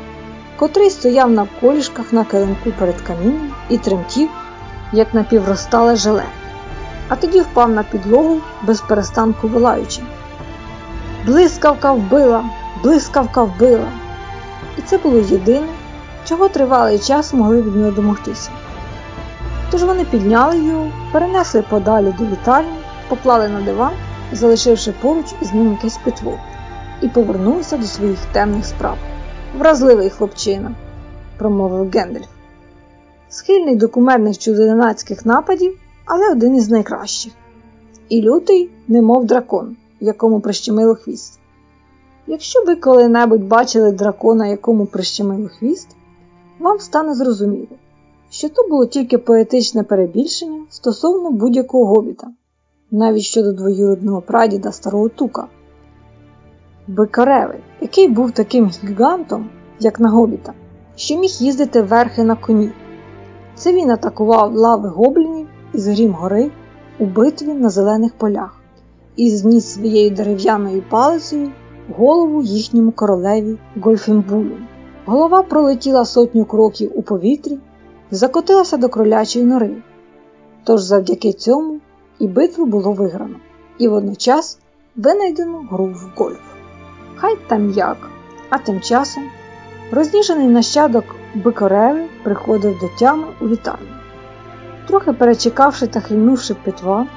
котрий стояв на колішках на килимку перед камінням і тремтів, як напівростале желе, а тоді впав на підлогу без перестанку волаючи. Блискавка вбила, блискавка вбила. І це було єдине, чого тривалий час могли від нього домогтися. Тож вони підняли його, перенесли подалі до вітальні, поклали на диван, залишивши поруч із ним якесь питво, і повернулися до своїх темних справ. Вразливий хлопчина, промовив Гендальф. Схильний до кумедних чудодинацьких нападів, але один із найкращих. І лютий, немов дракон, якому прищемило хвіст. Якщо ви коли-небудь бачили дракона, якому прищемило хвіст, вам стане зрозуміло, що то було тільки поетичне перебільшення стосовно будь-якого гобіта, навіть щодо двоюродного прадіда старого тука. Бикаревий, який був таким гігантом, як на гобіта, що міг їздити верхи на коні. Це він атакував лави гоблінів із грім гори у битві на зелених полях і зніс своєю дерев'яною палицею голову їхньому королеві Гольфімбулю. Голова пролетіла сотню кроків у повітрі закотилася до кролячої нори. Тож завдяки цьому і битву було виграно, і водночас винайдено гру в гольф. Хай там як, а тим часом розніжений нащадок Бикореви приходив до тями у вітальню. Трохи перечекавши та хильнувши питва,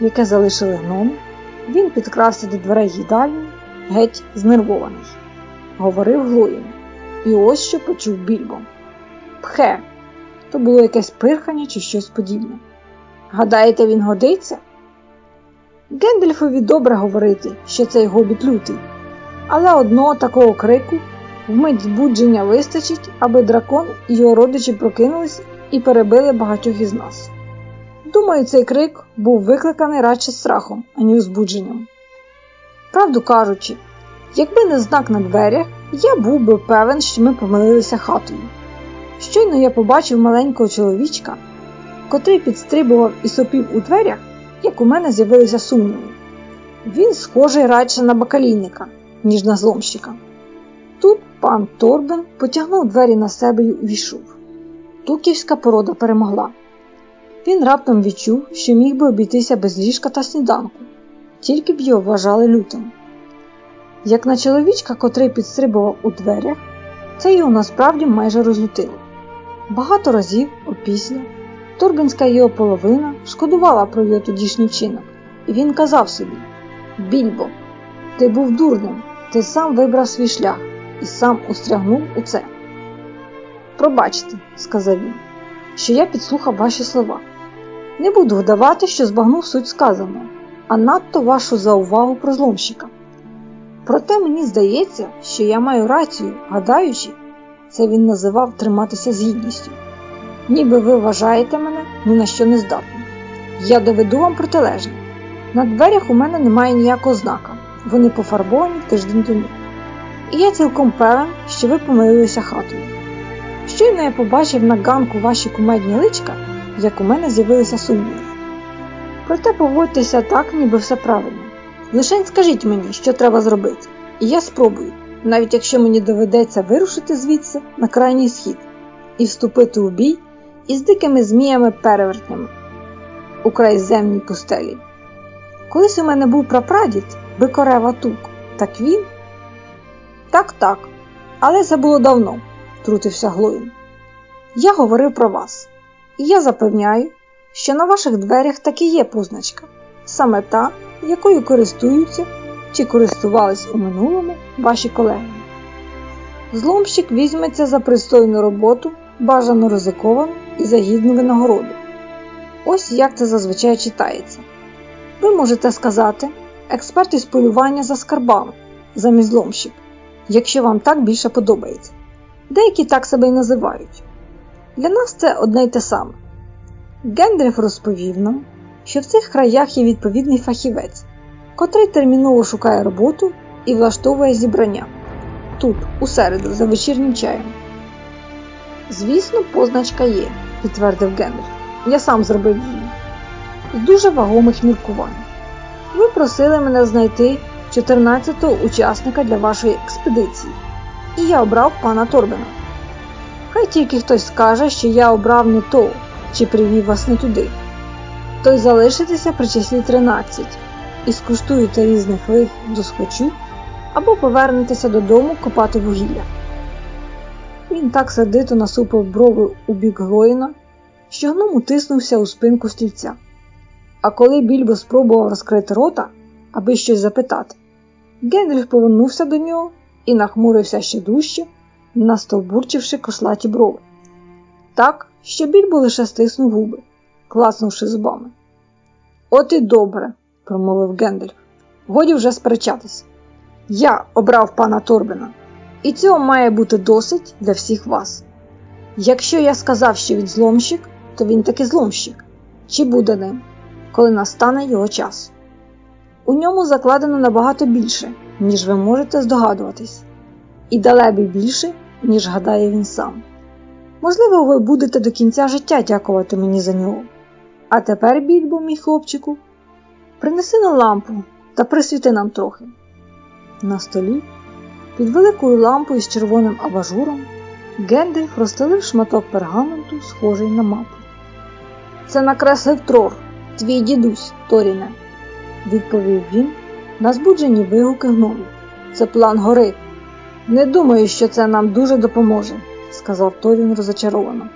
яке залишили гноми, він підкрався до дверей їдальні, геть знервований. Говорив Глоїн. І ось що почув більбо. Пхе, то було якесь пирхання чи щось подібне. Гадаєте, він годиться? Гендельфові добре говорити, що цей гобіт лютий, але одного такого крику вмить збудження вистачить, аби дракон і його родичі прокинулись і перебили багатьох із нас. Думаю, цей крик був викликаний радше страхом, ані збудженням. Правду кажучи, якби не знак на дверях, я був би певен, що ми помилилися хатою. Щойно я побачив маленького чоловічка, котрий підстрибував і сопів у дверях, як у мене з'явилися сумніви. Він схожий радше на бакалійника, ніж на зломщика. Тут пан Торбен потягнув двері на себе й увійшов. Туківська порода перемогла. Він раптом відчув, що міг би обійтися без ліжка та сніданку, тільки б його вважали лютим. Як на чоловічка, котрий підстрибував у дверях, це його насправді майже розлютило. Багато разів, опісля, Турбінська його половина шкодувала про його тодішній вчинок, і він казав собі: Більбо, ти був дурним, ти сам вибрав свій шлях і сам устрягнув у це. Пробачте, сказав він, що я підслухав ваші слова. Не буду вдавати, що збагнув суть сказаного, а надто вашу заувагу про зломщика. Проте мені здається, що я маю рацію, гадаючи, це він називав триматися з гідністю. Ніби ви вважаєте мене ні на що не здатним. Я доведу вам протилежне. На дверях у мене немає ніякого знака, вони пофарбовані тиждень тому. І я цілком певен, що ви помилилися хатою. Щойно я побачив на ганку ваші кумедні личка, як у мене з'явилися сумніви. Проте поводьтеся так, ніби все правильно. Лишень скажіть мені, що треба зробити, і я спробую, навіть якщо мені доведеться вирушити звідси на крайній схід і вступити у бій із дикими зміями-перевертнями у крайземній пустелі. Колись у мене був прапрадід Бикорева Тук, так він. Так, так, але це було давно, втрутився Глоїн. Я говорив про вас, і я запевняю, що на ваших дверях таки є позначка, саме та, якою користуються чи користувались у минулому ваші колеги. Зломщик візьметься за пристойну роботу, бажано ризиковану і за гідну винагороду. Ось як це зазвичай читається. Ви можете сказати експерт із полювання за скарбами, замість зломщик, якщо вам так більше подобається. Деякі так себе й називають. Для нас це одне й те саме. Гендриф розповів нам, що в цих краях є відповідний фахівець, котрий терміново шукає роботу і влаштовує зібрання тут, у середу, за вечірнім чаєм. Звісно, позначка є, підтвердив Гендриф. Я сам зробив її. З дуже вагомих міркувань. Ви просили мене знайти 14-го учасника для вашої експедиції, і я обрав пана Торбена. Хай тільки хтось скаже, що я обрав не того, чи привів вас не туди. То й залишитеся при числі 13 і скуштуєте різних лих досхочу, або повернетеся додому копати вугілля. Він так сердито насупив брови у бік Глоїна, що гном утиснувся у спинку стільця. А коли більбо спробував розкрити рота, аби щось запитати, Генріх повернувся до нього і нахмурився ще дужче, настовбурчивши кошлаті брови. Так, що більбо лише стиснув губи, класнувши зубами. От і добре, промовив Гендальф. Годі вже сперечатися. Я обрав пана Торбена, і цього має бути досить для всіх вас. Якщо я сказав, що він зломщик, то він таки зломщик, чи буде ним, коли настане його час. У ньому закладено набагато більше, ніж ви можете здогадуватись, і далебі більше, ніж гадає він сам. Можливо, ви будете до кінця життя дякувати мені за нього. А тепер, більбо, мій хлопчику, принеси на лампу та присвіти нам трохи. На столі, під великою лампою з червоним абажуром, Гендальф розстелив шматок пергаменту, схожий на мапу. Це накреслив трор, твій дідусь, Торіне, відповів він на збуджені вигуки гномів. Це план гори. Не думаю, що це нам дуже допоможе, сказав Торін розочаровано,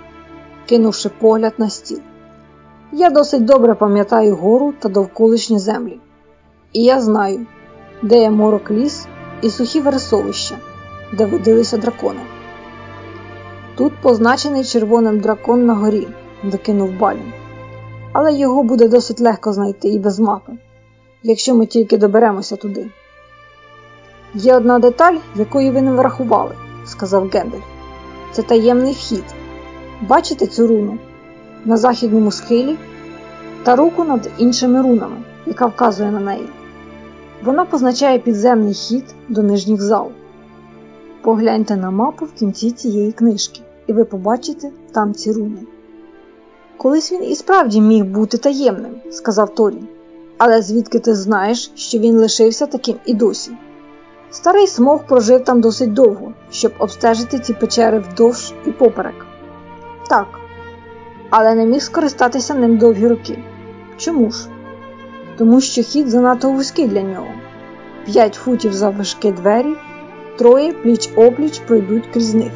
кинувши погляд на стіл. Я досить добре пам'ятаю гору та довколишні землі, і я знаю, де є морок ліс і сухі вересовища, де водилися дракони. Тут позначений червоним дракон на горі, докинув Балін. Але його буде досить легко знайти і без мапи, якщо ми тільки доберемося туди. Є одна деталь, якої ви не врахували, сказав Гендель. Це таємний вхід. Бачите цю руну на західному схилі та руку над іншими рунами, яка вказує на неї. Вона позначає підземний хід до нижніх зал. Погляньте на мапу в кінці цієї книжки, і ви побачите там ці руни. Колись він і справді міг бути таємним, сказав Торін. Але звідки ти знаєш, що він лишився таким і досі? Старий смог прожив там досить довго, щоб обстежити ці печери вдовж і поперек. Так, але не міг скористатися ним довгі роки. Чому ж? Тому що хід занадто вузький для нього. П'ять футів заввишки двері, троє пліч опліч пройдуть крізь них,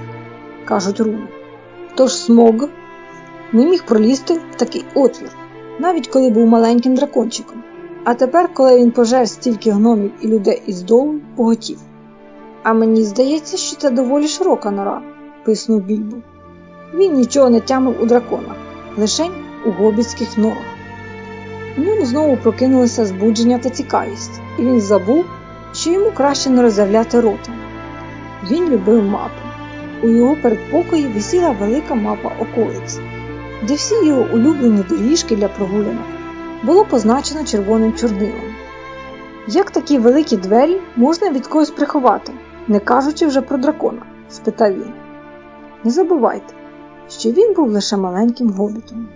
кажуть руни. Тож смог не міг пролізти в такий отвір, навіть коли був маленьким дракончиком. А тепер, коли він пожер стільки гномів і людей із долу, поготів. А мені здається, що це доволі широка нора, писнув більбу. Він нічого не тямив у драконах, лишень у гобіцьких норах. У ньому знову прокинулося збудження та цікавість, і він забув, що йому краще не роззявляти рота. Він любив мапи. У його передпокої висіла велика мапа околиць, де всі його улюблені доріжки для прогулянок було позначено червоним чорнилом. Як такі великі двері можна від когось приховати, не кажучи вже про дракона? спитав він. Не забувайте, що він був лише маленьким гобітом.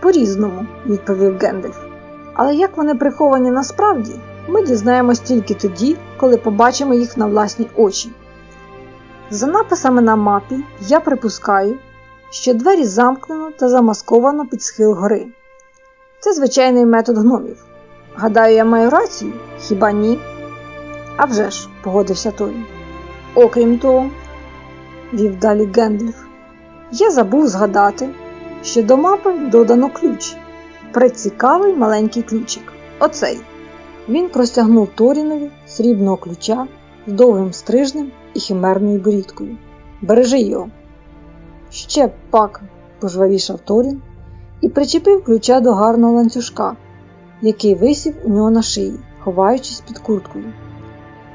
По-різному, відповів Гендальф. Але як вони приховані насправді, ми дізнаємось тільки тоді, коли побачимо їх на власні очі. За написами на мапі я припускаю, що двері замкнено та замасковано під схил гори. Це звичайний метод гномів. Гадаю, я маю рацію, хіба ні? «А вже ж», – погодився той. Окрім того, вів далі Гендліф, я забув згадати, що до мапи додано ключ. Прицікавий маленький ключик. Оцей. Він простягнув Торінові срібного ключа з довгим стрижнем і химерною борідкою. Бережи його. Ще пак, пожвавішав Торін і причепив ключа до гарного ланцюжка, який висів у нього на шиї, ховаючись під курткою.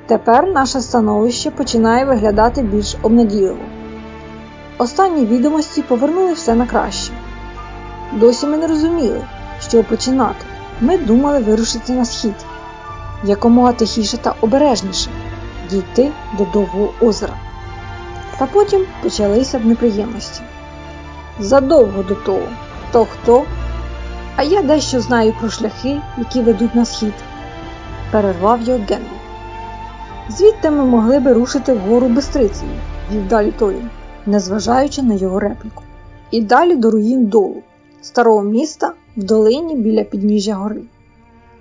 Тепер наше становище починає виглядати більш обнадійливо. Останні відомості повернули все на краще. Досі ми не розуміли, що починати. Ми думали вирушити на схід, якомога тихіше та обережніше дійти до довгого озера. Та потім почалися б неприємності. Задовго до того, хто хто, а я дещо знаю про шляхи, які ведуть на схід, перервав його Генрі. Звідти ми могли би рушити вгору Бестрицею, вів далі Торін. Незважаючи на його репліку. І далі до руїн долу, старого міста в долині біля підніжжя гори.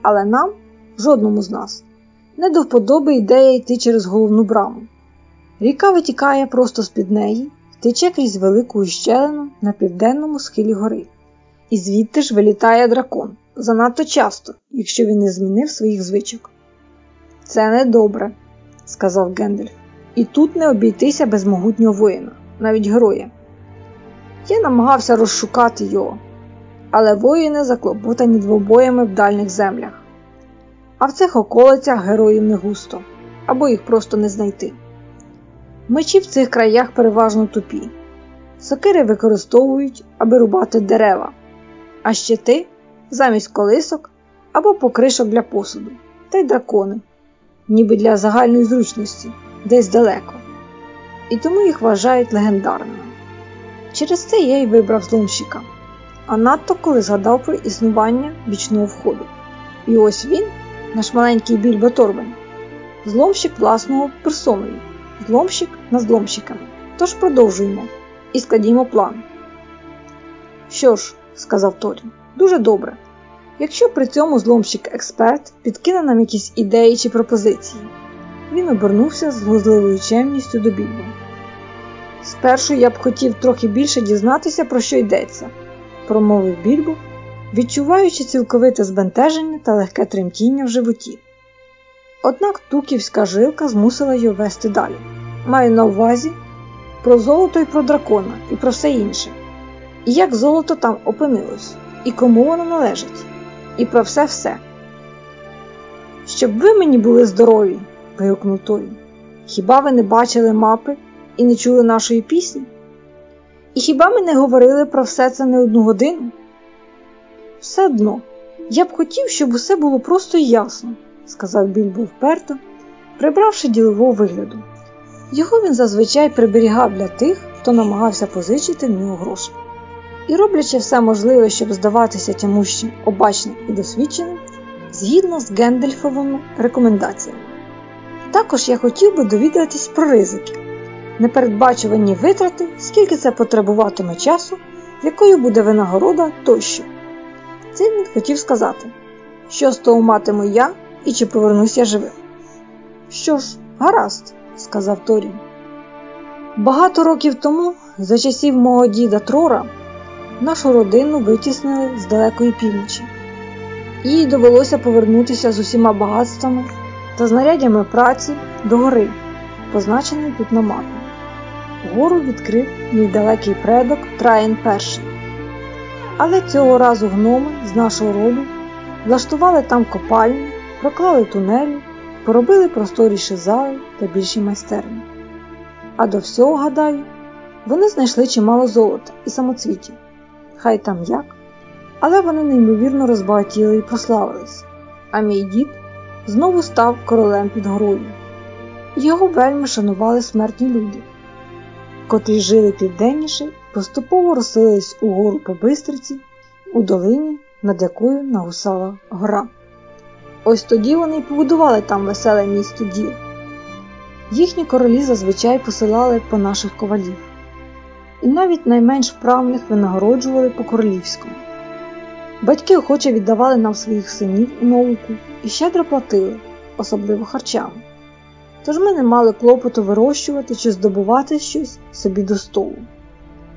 Але нам, жодному з нас, не до вподоби ідея йти через головну браму. Ріка витікає просто з-під неї, тече крізь велику ущелину на південному схилі гори. І звідти ж вилітає дракон занадто часто, якщо він не змінив своїх звичок. Це недобре, сказав Гендельф. І тут не обійтися без могутнього воїна, навіть героя. Я намагався розшукати його, але воїни заклопотані двобоями в дальніх землях. А в цих околицях героїв не густо, або їх просто не знайти. Мечі в цих краях переважно тупі. Сокири використовують, аби рубати дерева, а щити замість колисок або покришок для посуду, та й дракони, ніби для загальної зручності, десь далеко. І тому їх вважають легендарними. Через це я й вибрав зломщика, а надто коли згадав про існування бічного входу. І ось він, наш маленький більбо Торбен, зломщик власного персоною, зломщик над зломщиками. Тож продовжуємо і складімо план. Що ж, сказав Торін, дуже добре. Якщо при цьому зломщик-експерт підкине нам якісь ідеї чи пропозиції, він обернувся з глузливою чемністю до Більбо. Спершу я б хотів трохи більше дізнатися, про що йдеться, промовив Більбо, відчуваючи цілковите збентеження та легке тремтіння в животі. Однак туківська жилка змусила його вести далі. Маю на увазі про золото і про дракона, і про все інше. І як золото там опинилось, і кому воно належить, і про все все. Щоб ви мені були здорові, вигукнув той. Хіба ви не бачили мапи і не чули нашої пісні? І хіба ми не говорили про все це не одну годину? Все одно, я б хотів, щоб усе було просто і ясно, сказав Більбо вперто, прибравши ділового вигляду. Його він зазвичай приберігав для тих, хто намагався позичити в нього гроші. І роблячи все можливе, щоб здаватися тямущим, обачним і досвідченим, згідно з Гендельфовими рекомендаціями. Також я хотів би довідатись про ризики, непередбачувані витрати, скільки це потребуватиме часу, якою буде винагорода тощо. Цим він хотів сказати, що з того матиму я і чи повернусь я живим. Що ж, гаразд, сказав Торін. Багато років тому, за часів мого діда Трора, нашу родину витіснили з далекої півночі. Їй довелося повернутися з усіма багатствами та знарядями праці до гори, позначеної тут на мапі. Гору відкрив мій далекий предок Траїн І. Але цього разу гноми з нашого роду влаштували там копальні, проклали тунелі, поробили просторіші зали та більші майстерні. А до всього, гадаю, вони знайшли чимало золота і самоцвітів. Хай там як, але вони неймовірно розбагатіли і прославились, а мій дід знову став королем під горою. Його вельми шанували смертні люди, котрі жили південніше поступово розселились угору по Бистриці, у долині, над якою нагусала гора. Ось тоді вони й побудували там веселе місто діл. Їхні королі зазвичай посилали по наших ковалів, і навіть найменш вправних винагороджували по королівському. Батьки охоче віддавали нам своїх синів у науку і щедро платили, особливо харчами. Тож ми не мали клопоту вирощувати чи здобувати щось собі до столу.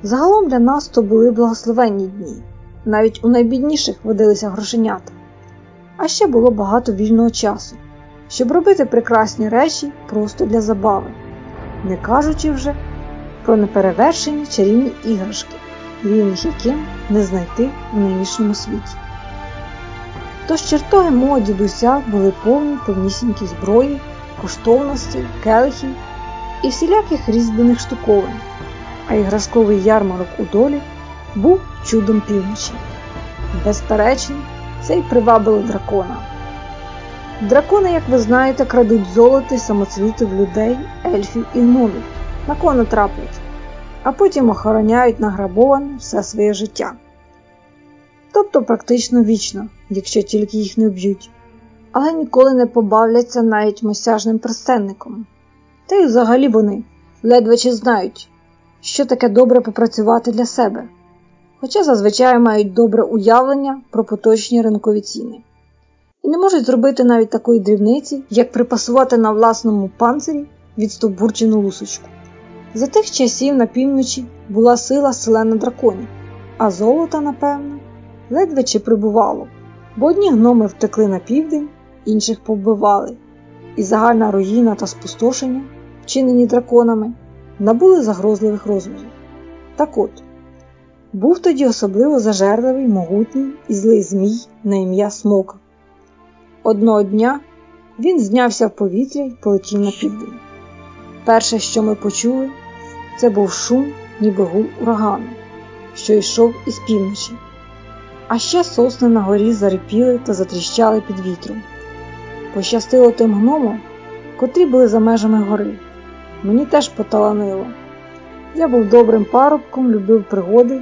Загалом для нас то були благословенні дні, навіть у найбідніших водилися грошенята. А ще було багато вільного часу, щоб робити прекрасні речі просто для забави, не кажучи вже про неперевершені чарівні іграшки, рівних яким не знайти в нинішньому світі. Тож чертоги мого дідуся були повні повнісінькі зброї, коштовностей, келихів і всіляких різьблених штуковин, а іграшковий ярмарок у долі був чудом півночі. Безперечно, це й привабило дракона. Дракони, як ви знаєте, крадуть золото й самоцвіти в людей, ельфів і гномів, на кого траплять, а потім охороняють награбоване все своє життя. Тобто практично вічно, якщо тільки їх не вб'ють, але ніколи не побавляться навіть мосяжним престенником. Та й взагалі вони ледве чи знають, що таке добре попрацювати для себе, хоча зазвичай мають добре уявлення про поточні ринкові ціни. І не можуть зробити навіть такої дрібниці, як припасувати на власному панцирі відстовбурчену лусочку. За тих часів на півночі була сила селена драконів, а золота, напевно, ледве чи прибувало, бо одні гноми втекли на південь, інших повбивали, і загальна руїна та спустошення, вчинені драконами, набули загрозливих розмірів. Так от, був тоді особливо зажерливий, могутній і злий змій на ім'я Смока. Одного дня він знявся в повітря й полетів на південь. Перше, що ми почули, це був шум, ніби гул урагану, що йшов із півночі. А ще сосни на горі зарипіли та затріщали під вітром. Пощастило тим гномам, котрі були за межами гори. Мені теж поталанило. Я був добрим парубком, любив пригоди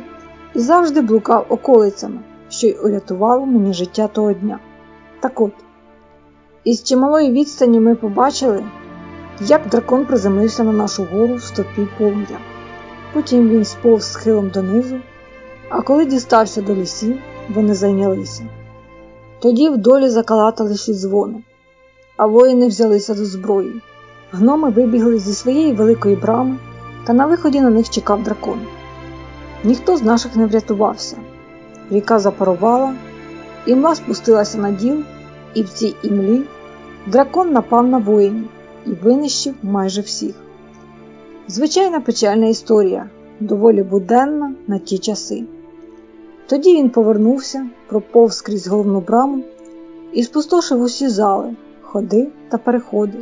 і завжди блукав околицями, що й урятувало мені життя того дня. Так от, із чималої відстані ми побачили, як дракон приземлився на нашу гору в стопі полум'я. Потім він сповз схилом донизу, а коли дістався до лісів, вони зайнялися. Тоді в долі закалатали всі дзвони, а воїни взялися до зброї. Гноми вибігли зі своєї великої брами, та на виході на них чекав дракон. Ніхто з наших не врятувався. Ріка запарувала, імла спустилася на діл, і в цій імлі дракон напав на воїнів і винищив майже всіх. Звичайна печальна історія, доволі буденна на ті часи. Тоді він повернувся, проповз крізь головну браму і спустошив усі зали, ходи та переходи,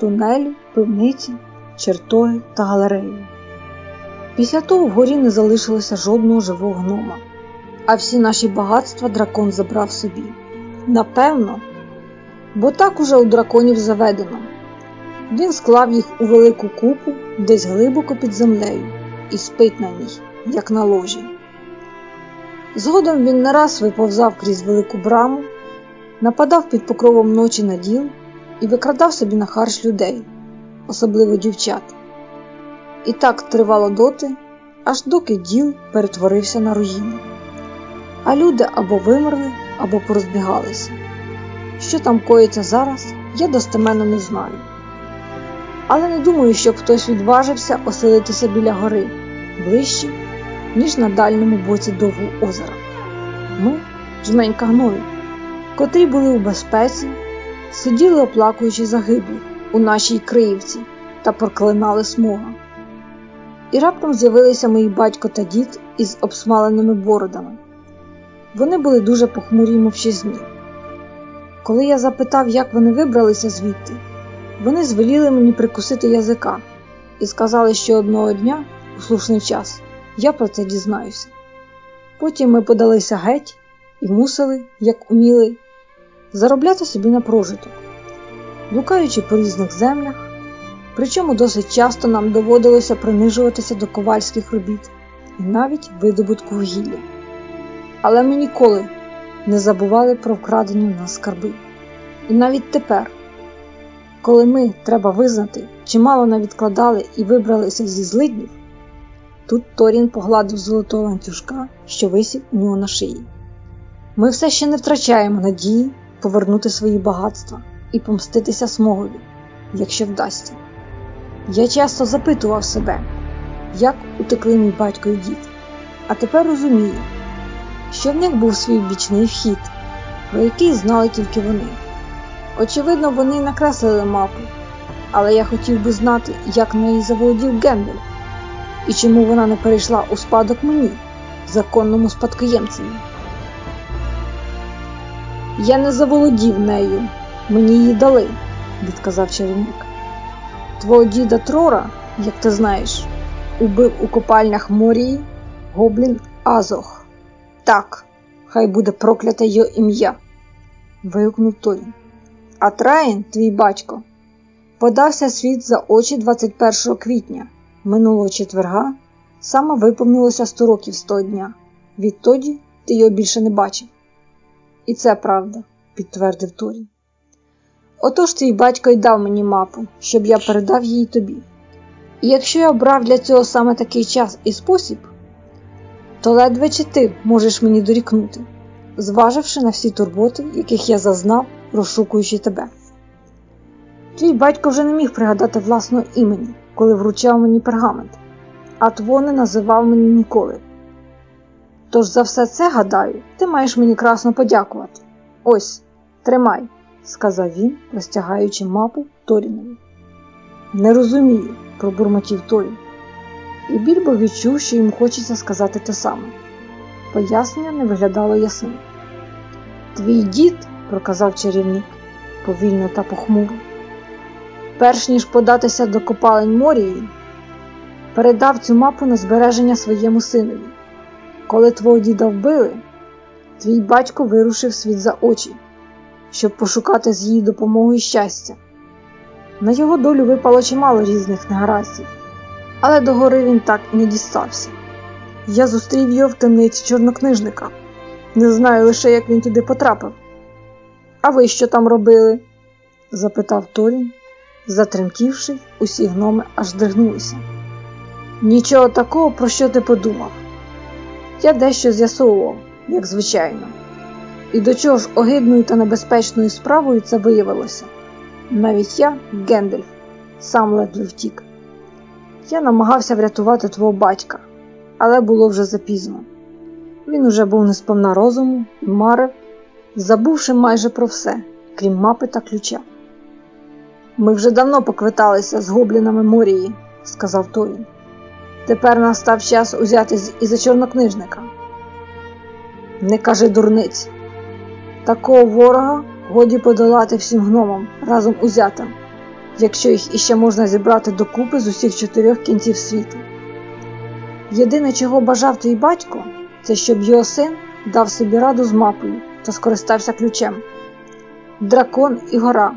тунелі, пивниці, чертоги та галереї. Після того вгорі не залишилося жодного живого гнома, а всі наші багатства дракон забрав собі. Напевно, бо так уже у драконів заведено. Він склав їх у велику купу десь глибоко під землею і спить на ній, як на ложі. Згодом він не раз виповзав крізь велику браму, нападав під покровом ночі на діл і викрадав собі на харч людей, особливо дівчат. І так тривало доти, аж доки діл перетворився на руїни. А люди або вимерли, або порозбігалися. Що там коїться зараз, я достеменно не знаю. Але не думаю, щоб хтось відважився оселитися біля гори ближче, ніж на дальньому боці довгого озера. Ми, жменька гномів, котрі були у безпеці, сиділи, оплакуючи загиблих у нашій Криївці та проклинали смога. І раптом з'явилися мої батько та дід із обсмаленими бородами. Вони були дуже похмурі й мовчазні. Коли я запитав, як вони вибралися звідти, вони звеліли мені прикусити язика і сказали, що одного дня, у слушний час, я про це дізнаюся. Потім ми подалися геть і мусили, як уміли, заробляти собі на прожиток, блукаючи по різних землях, причому досить часто нам доводилося принижуватися до ковальських робіт і навіть видобутку вугілля. Але ми ніколи не забували про вкрадені в нас скарби. І навіть тепер, коли ми, треба визнати, чимало не відкладали і вибралися зі злиднів, тут Торін погладив золотого ланцюжка, що висів у нього на шиї. Ми все ще не втрачаємо надії повернути свої багатства і помститися смогові, якщо вдасться. Я часто запитував себе, як утекли мій батько і дід, а тепер розумію, що в них був свій бічний вхід, про який знали тільки вони. Очевидно, вони накреслили мапу, але я хотів би знати, як неї заволодів Гендель і чому вона не перейшла у спадок мені, законному спадкоємцеві. Я не заволодів нею, мені її дали, відказав чарівник. Твого діда Трора, як ти знаєш, убив у копальнях морії гоблін Азох. Так, хай буде прокляте його ім'я, вигукнув Торін. А Траїн, твій батько, подався світ за очі 21 квітня минулого четверга, саме виповнилося 100 років того дня. Відтоді ти його більше не бачив. І це правда, підтвердив Торін. Отож твій батько й дав мені мапу, щоб я передав її тобі. І якщо я обрав для цього саме такий час і спосіб, то ледве чи ти можеш мені дорікнути, зваживши на всі турботи, яких я зазнав, розшукуючи тебе. Твій батько вже не міг пригадати власного імені, коли вручав мені пергамент, а твого не називав мені ніколи. Тож за все це, гадаю, ти маєш мені красно подякувати. Ось, тримай, сказав він, простягаючи мапу Торінові. Не розумію, пробурмотів Торін. І Більбо відчув, що йому хочеться сказати те саме. Пояснення не виглядало ясним. Твій дід, проказав чарівник, повільно та похмуро, перш ніж податися до копалень Морії, передав цю мапу на збереження своєму синові. Коли твого діда вбили, твій батько вирушив світ за очі, щоб пошукати з її допомогою щастя. На його долю випало чимало різних негараздів, але до гори він так і не дістався. Я зустрів його в темниці чорнокнижника. Не знаю лише, як він туди потрапив. А ви що там робили? запитав Торін, затремтівши, усі гноми аж дригнулися. Нічого такого, про що ти подумав. Я дещо з'ясовував, як звичайно. І до чого ж огидною та небезпечною справою це виявилося. Навіть я, Гендельф, сам ледве втік. Я намагався врятувати твого батька, але було вже запізно. Він уже був несповна розуму і марив, забувши майже про все, крім мапи та ключа. Ми вже давно поквиталися з гоблінами Морії, сказав Торін. Тепер настав час узятись і за чорнокнижника. Не кажи дурниць. Такого ворога годі подолати всім гномам разом узятим, якщо їх іще можна зібрати докупи з усіх чотирьох кінців світу. Єдине, чого бажав твій батько, це щоб його син дав собі раду з мапою та скористався ключем. Дракон і гора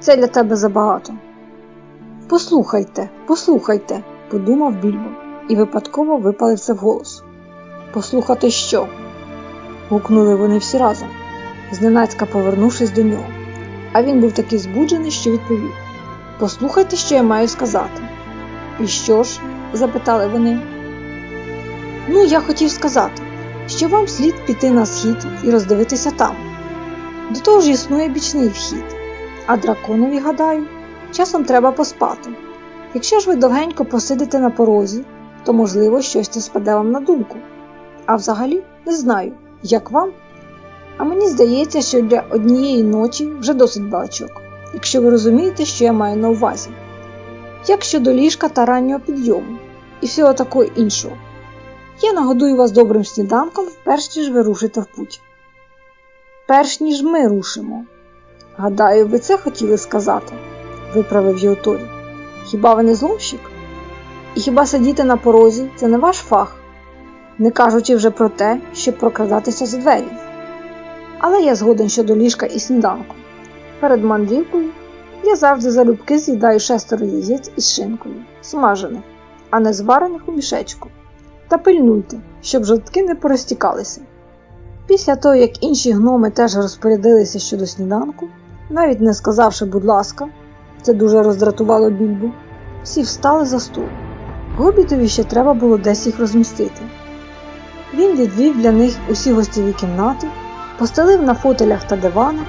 це для тебе забагато. Послухайте, послухайте, подумав Більбо і випадково випалив це вголос. Послухати що? гукнули вони всі разом, зненацька повернувшись до нього. А він був такий збуджений, що відповів: Послухайте, що я маю сказати. І що ж? запитали вони. Ну, я хотів сказати, що вам слід піти на схід і роздивитися там. До того ж існує бічний вхід, а драконові, гадаю, часом треба поспати. Якщо ж ви довгенько посидите на порозі, то, можливо, щось не спаде вам на думку. А взагалі не знаю, як вам. А мені здається, що для однієї ночі вже досить балачок, якщо ви розумієте, що я маю на увазі. Як щодо ліжка та раннього підйому і всього такого іншого. Я нагодую вас добрим сніданком, перш ніж ви рушите в путь. Перш ніж ми рушимо. Гадаю, ви це хотіли сказати, виправив його Торі. Хіба ви не зломщик? І хіба сидіти на порозі це не ваш фах, не кажучи вже про те, щоб прокрадатися за двері. Але я згоден щодо ліжка і сніданку. Перед мандрівкою я завжди залюбки з'їдаю шестеро яєць із шинкою, смажених, а не зварених у мішечку. Та пильнуйте, щоб жовтки не порозтікалися. Після того, як інші гноми теж розпорядилися щодо сніданку, навіть не сказавши, будь ласка, це дуже роздратувало більбу, всі встали за стул. Гобітові ще треба було десь їх розмістити. Він відвів для них усі гостєві кімнати, постелив на фотелях та диванах,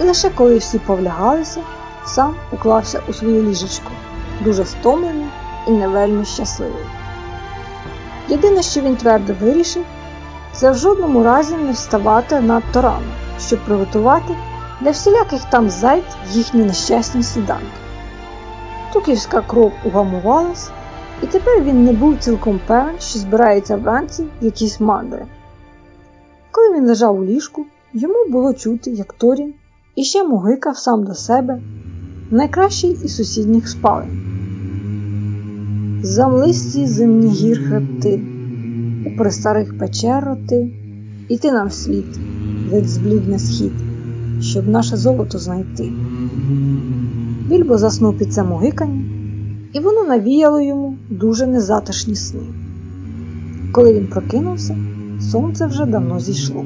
і лише коли всі повлягалися, сам уклався у своє ліжечко, дуже стомлений і не вельми щасливий. Єдине, що він твердо вирішив, це в жодному разі не вставати надто рано, щоб приготувати для всіляких там зайд їхні нещасні сніданки. Туківська кров угамувалась, і тепер він не був цілком певен, що збирається вранці якісь мандри. Коли він лежав у ліжку, йому було чути, як Торін іще мугикав сам до себе в найкращій із сусідніх спалень. Замлисті зимні гір хребти, у пристарих печер роти, іти нам слід, вид зблідне схід, щоб наше золото знайти. Більбо заснув під це мугикання, і воно навіяло йому дуже незатишні сни. Коли він прокинувся, сонце вже давно зійшло.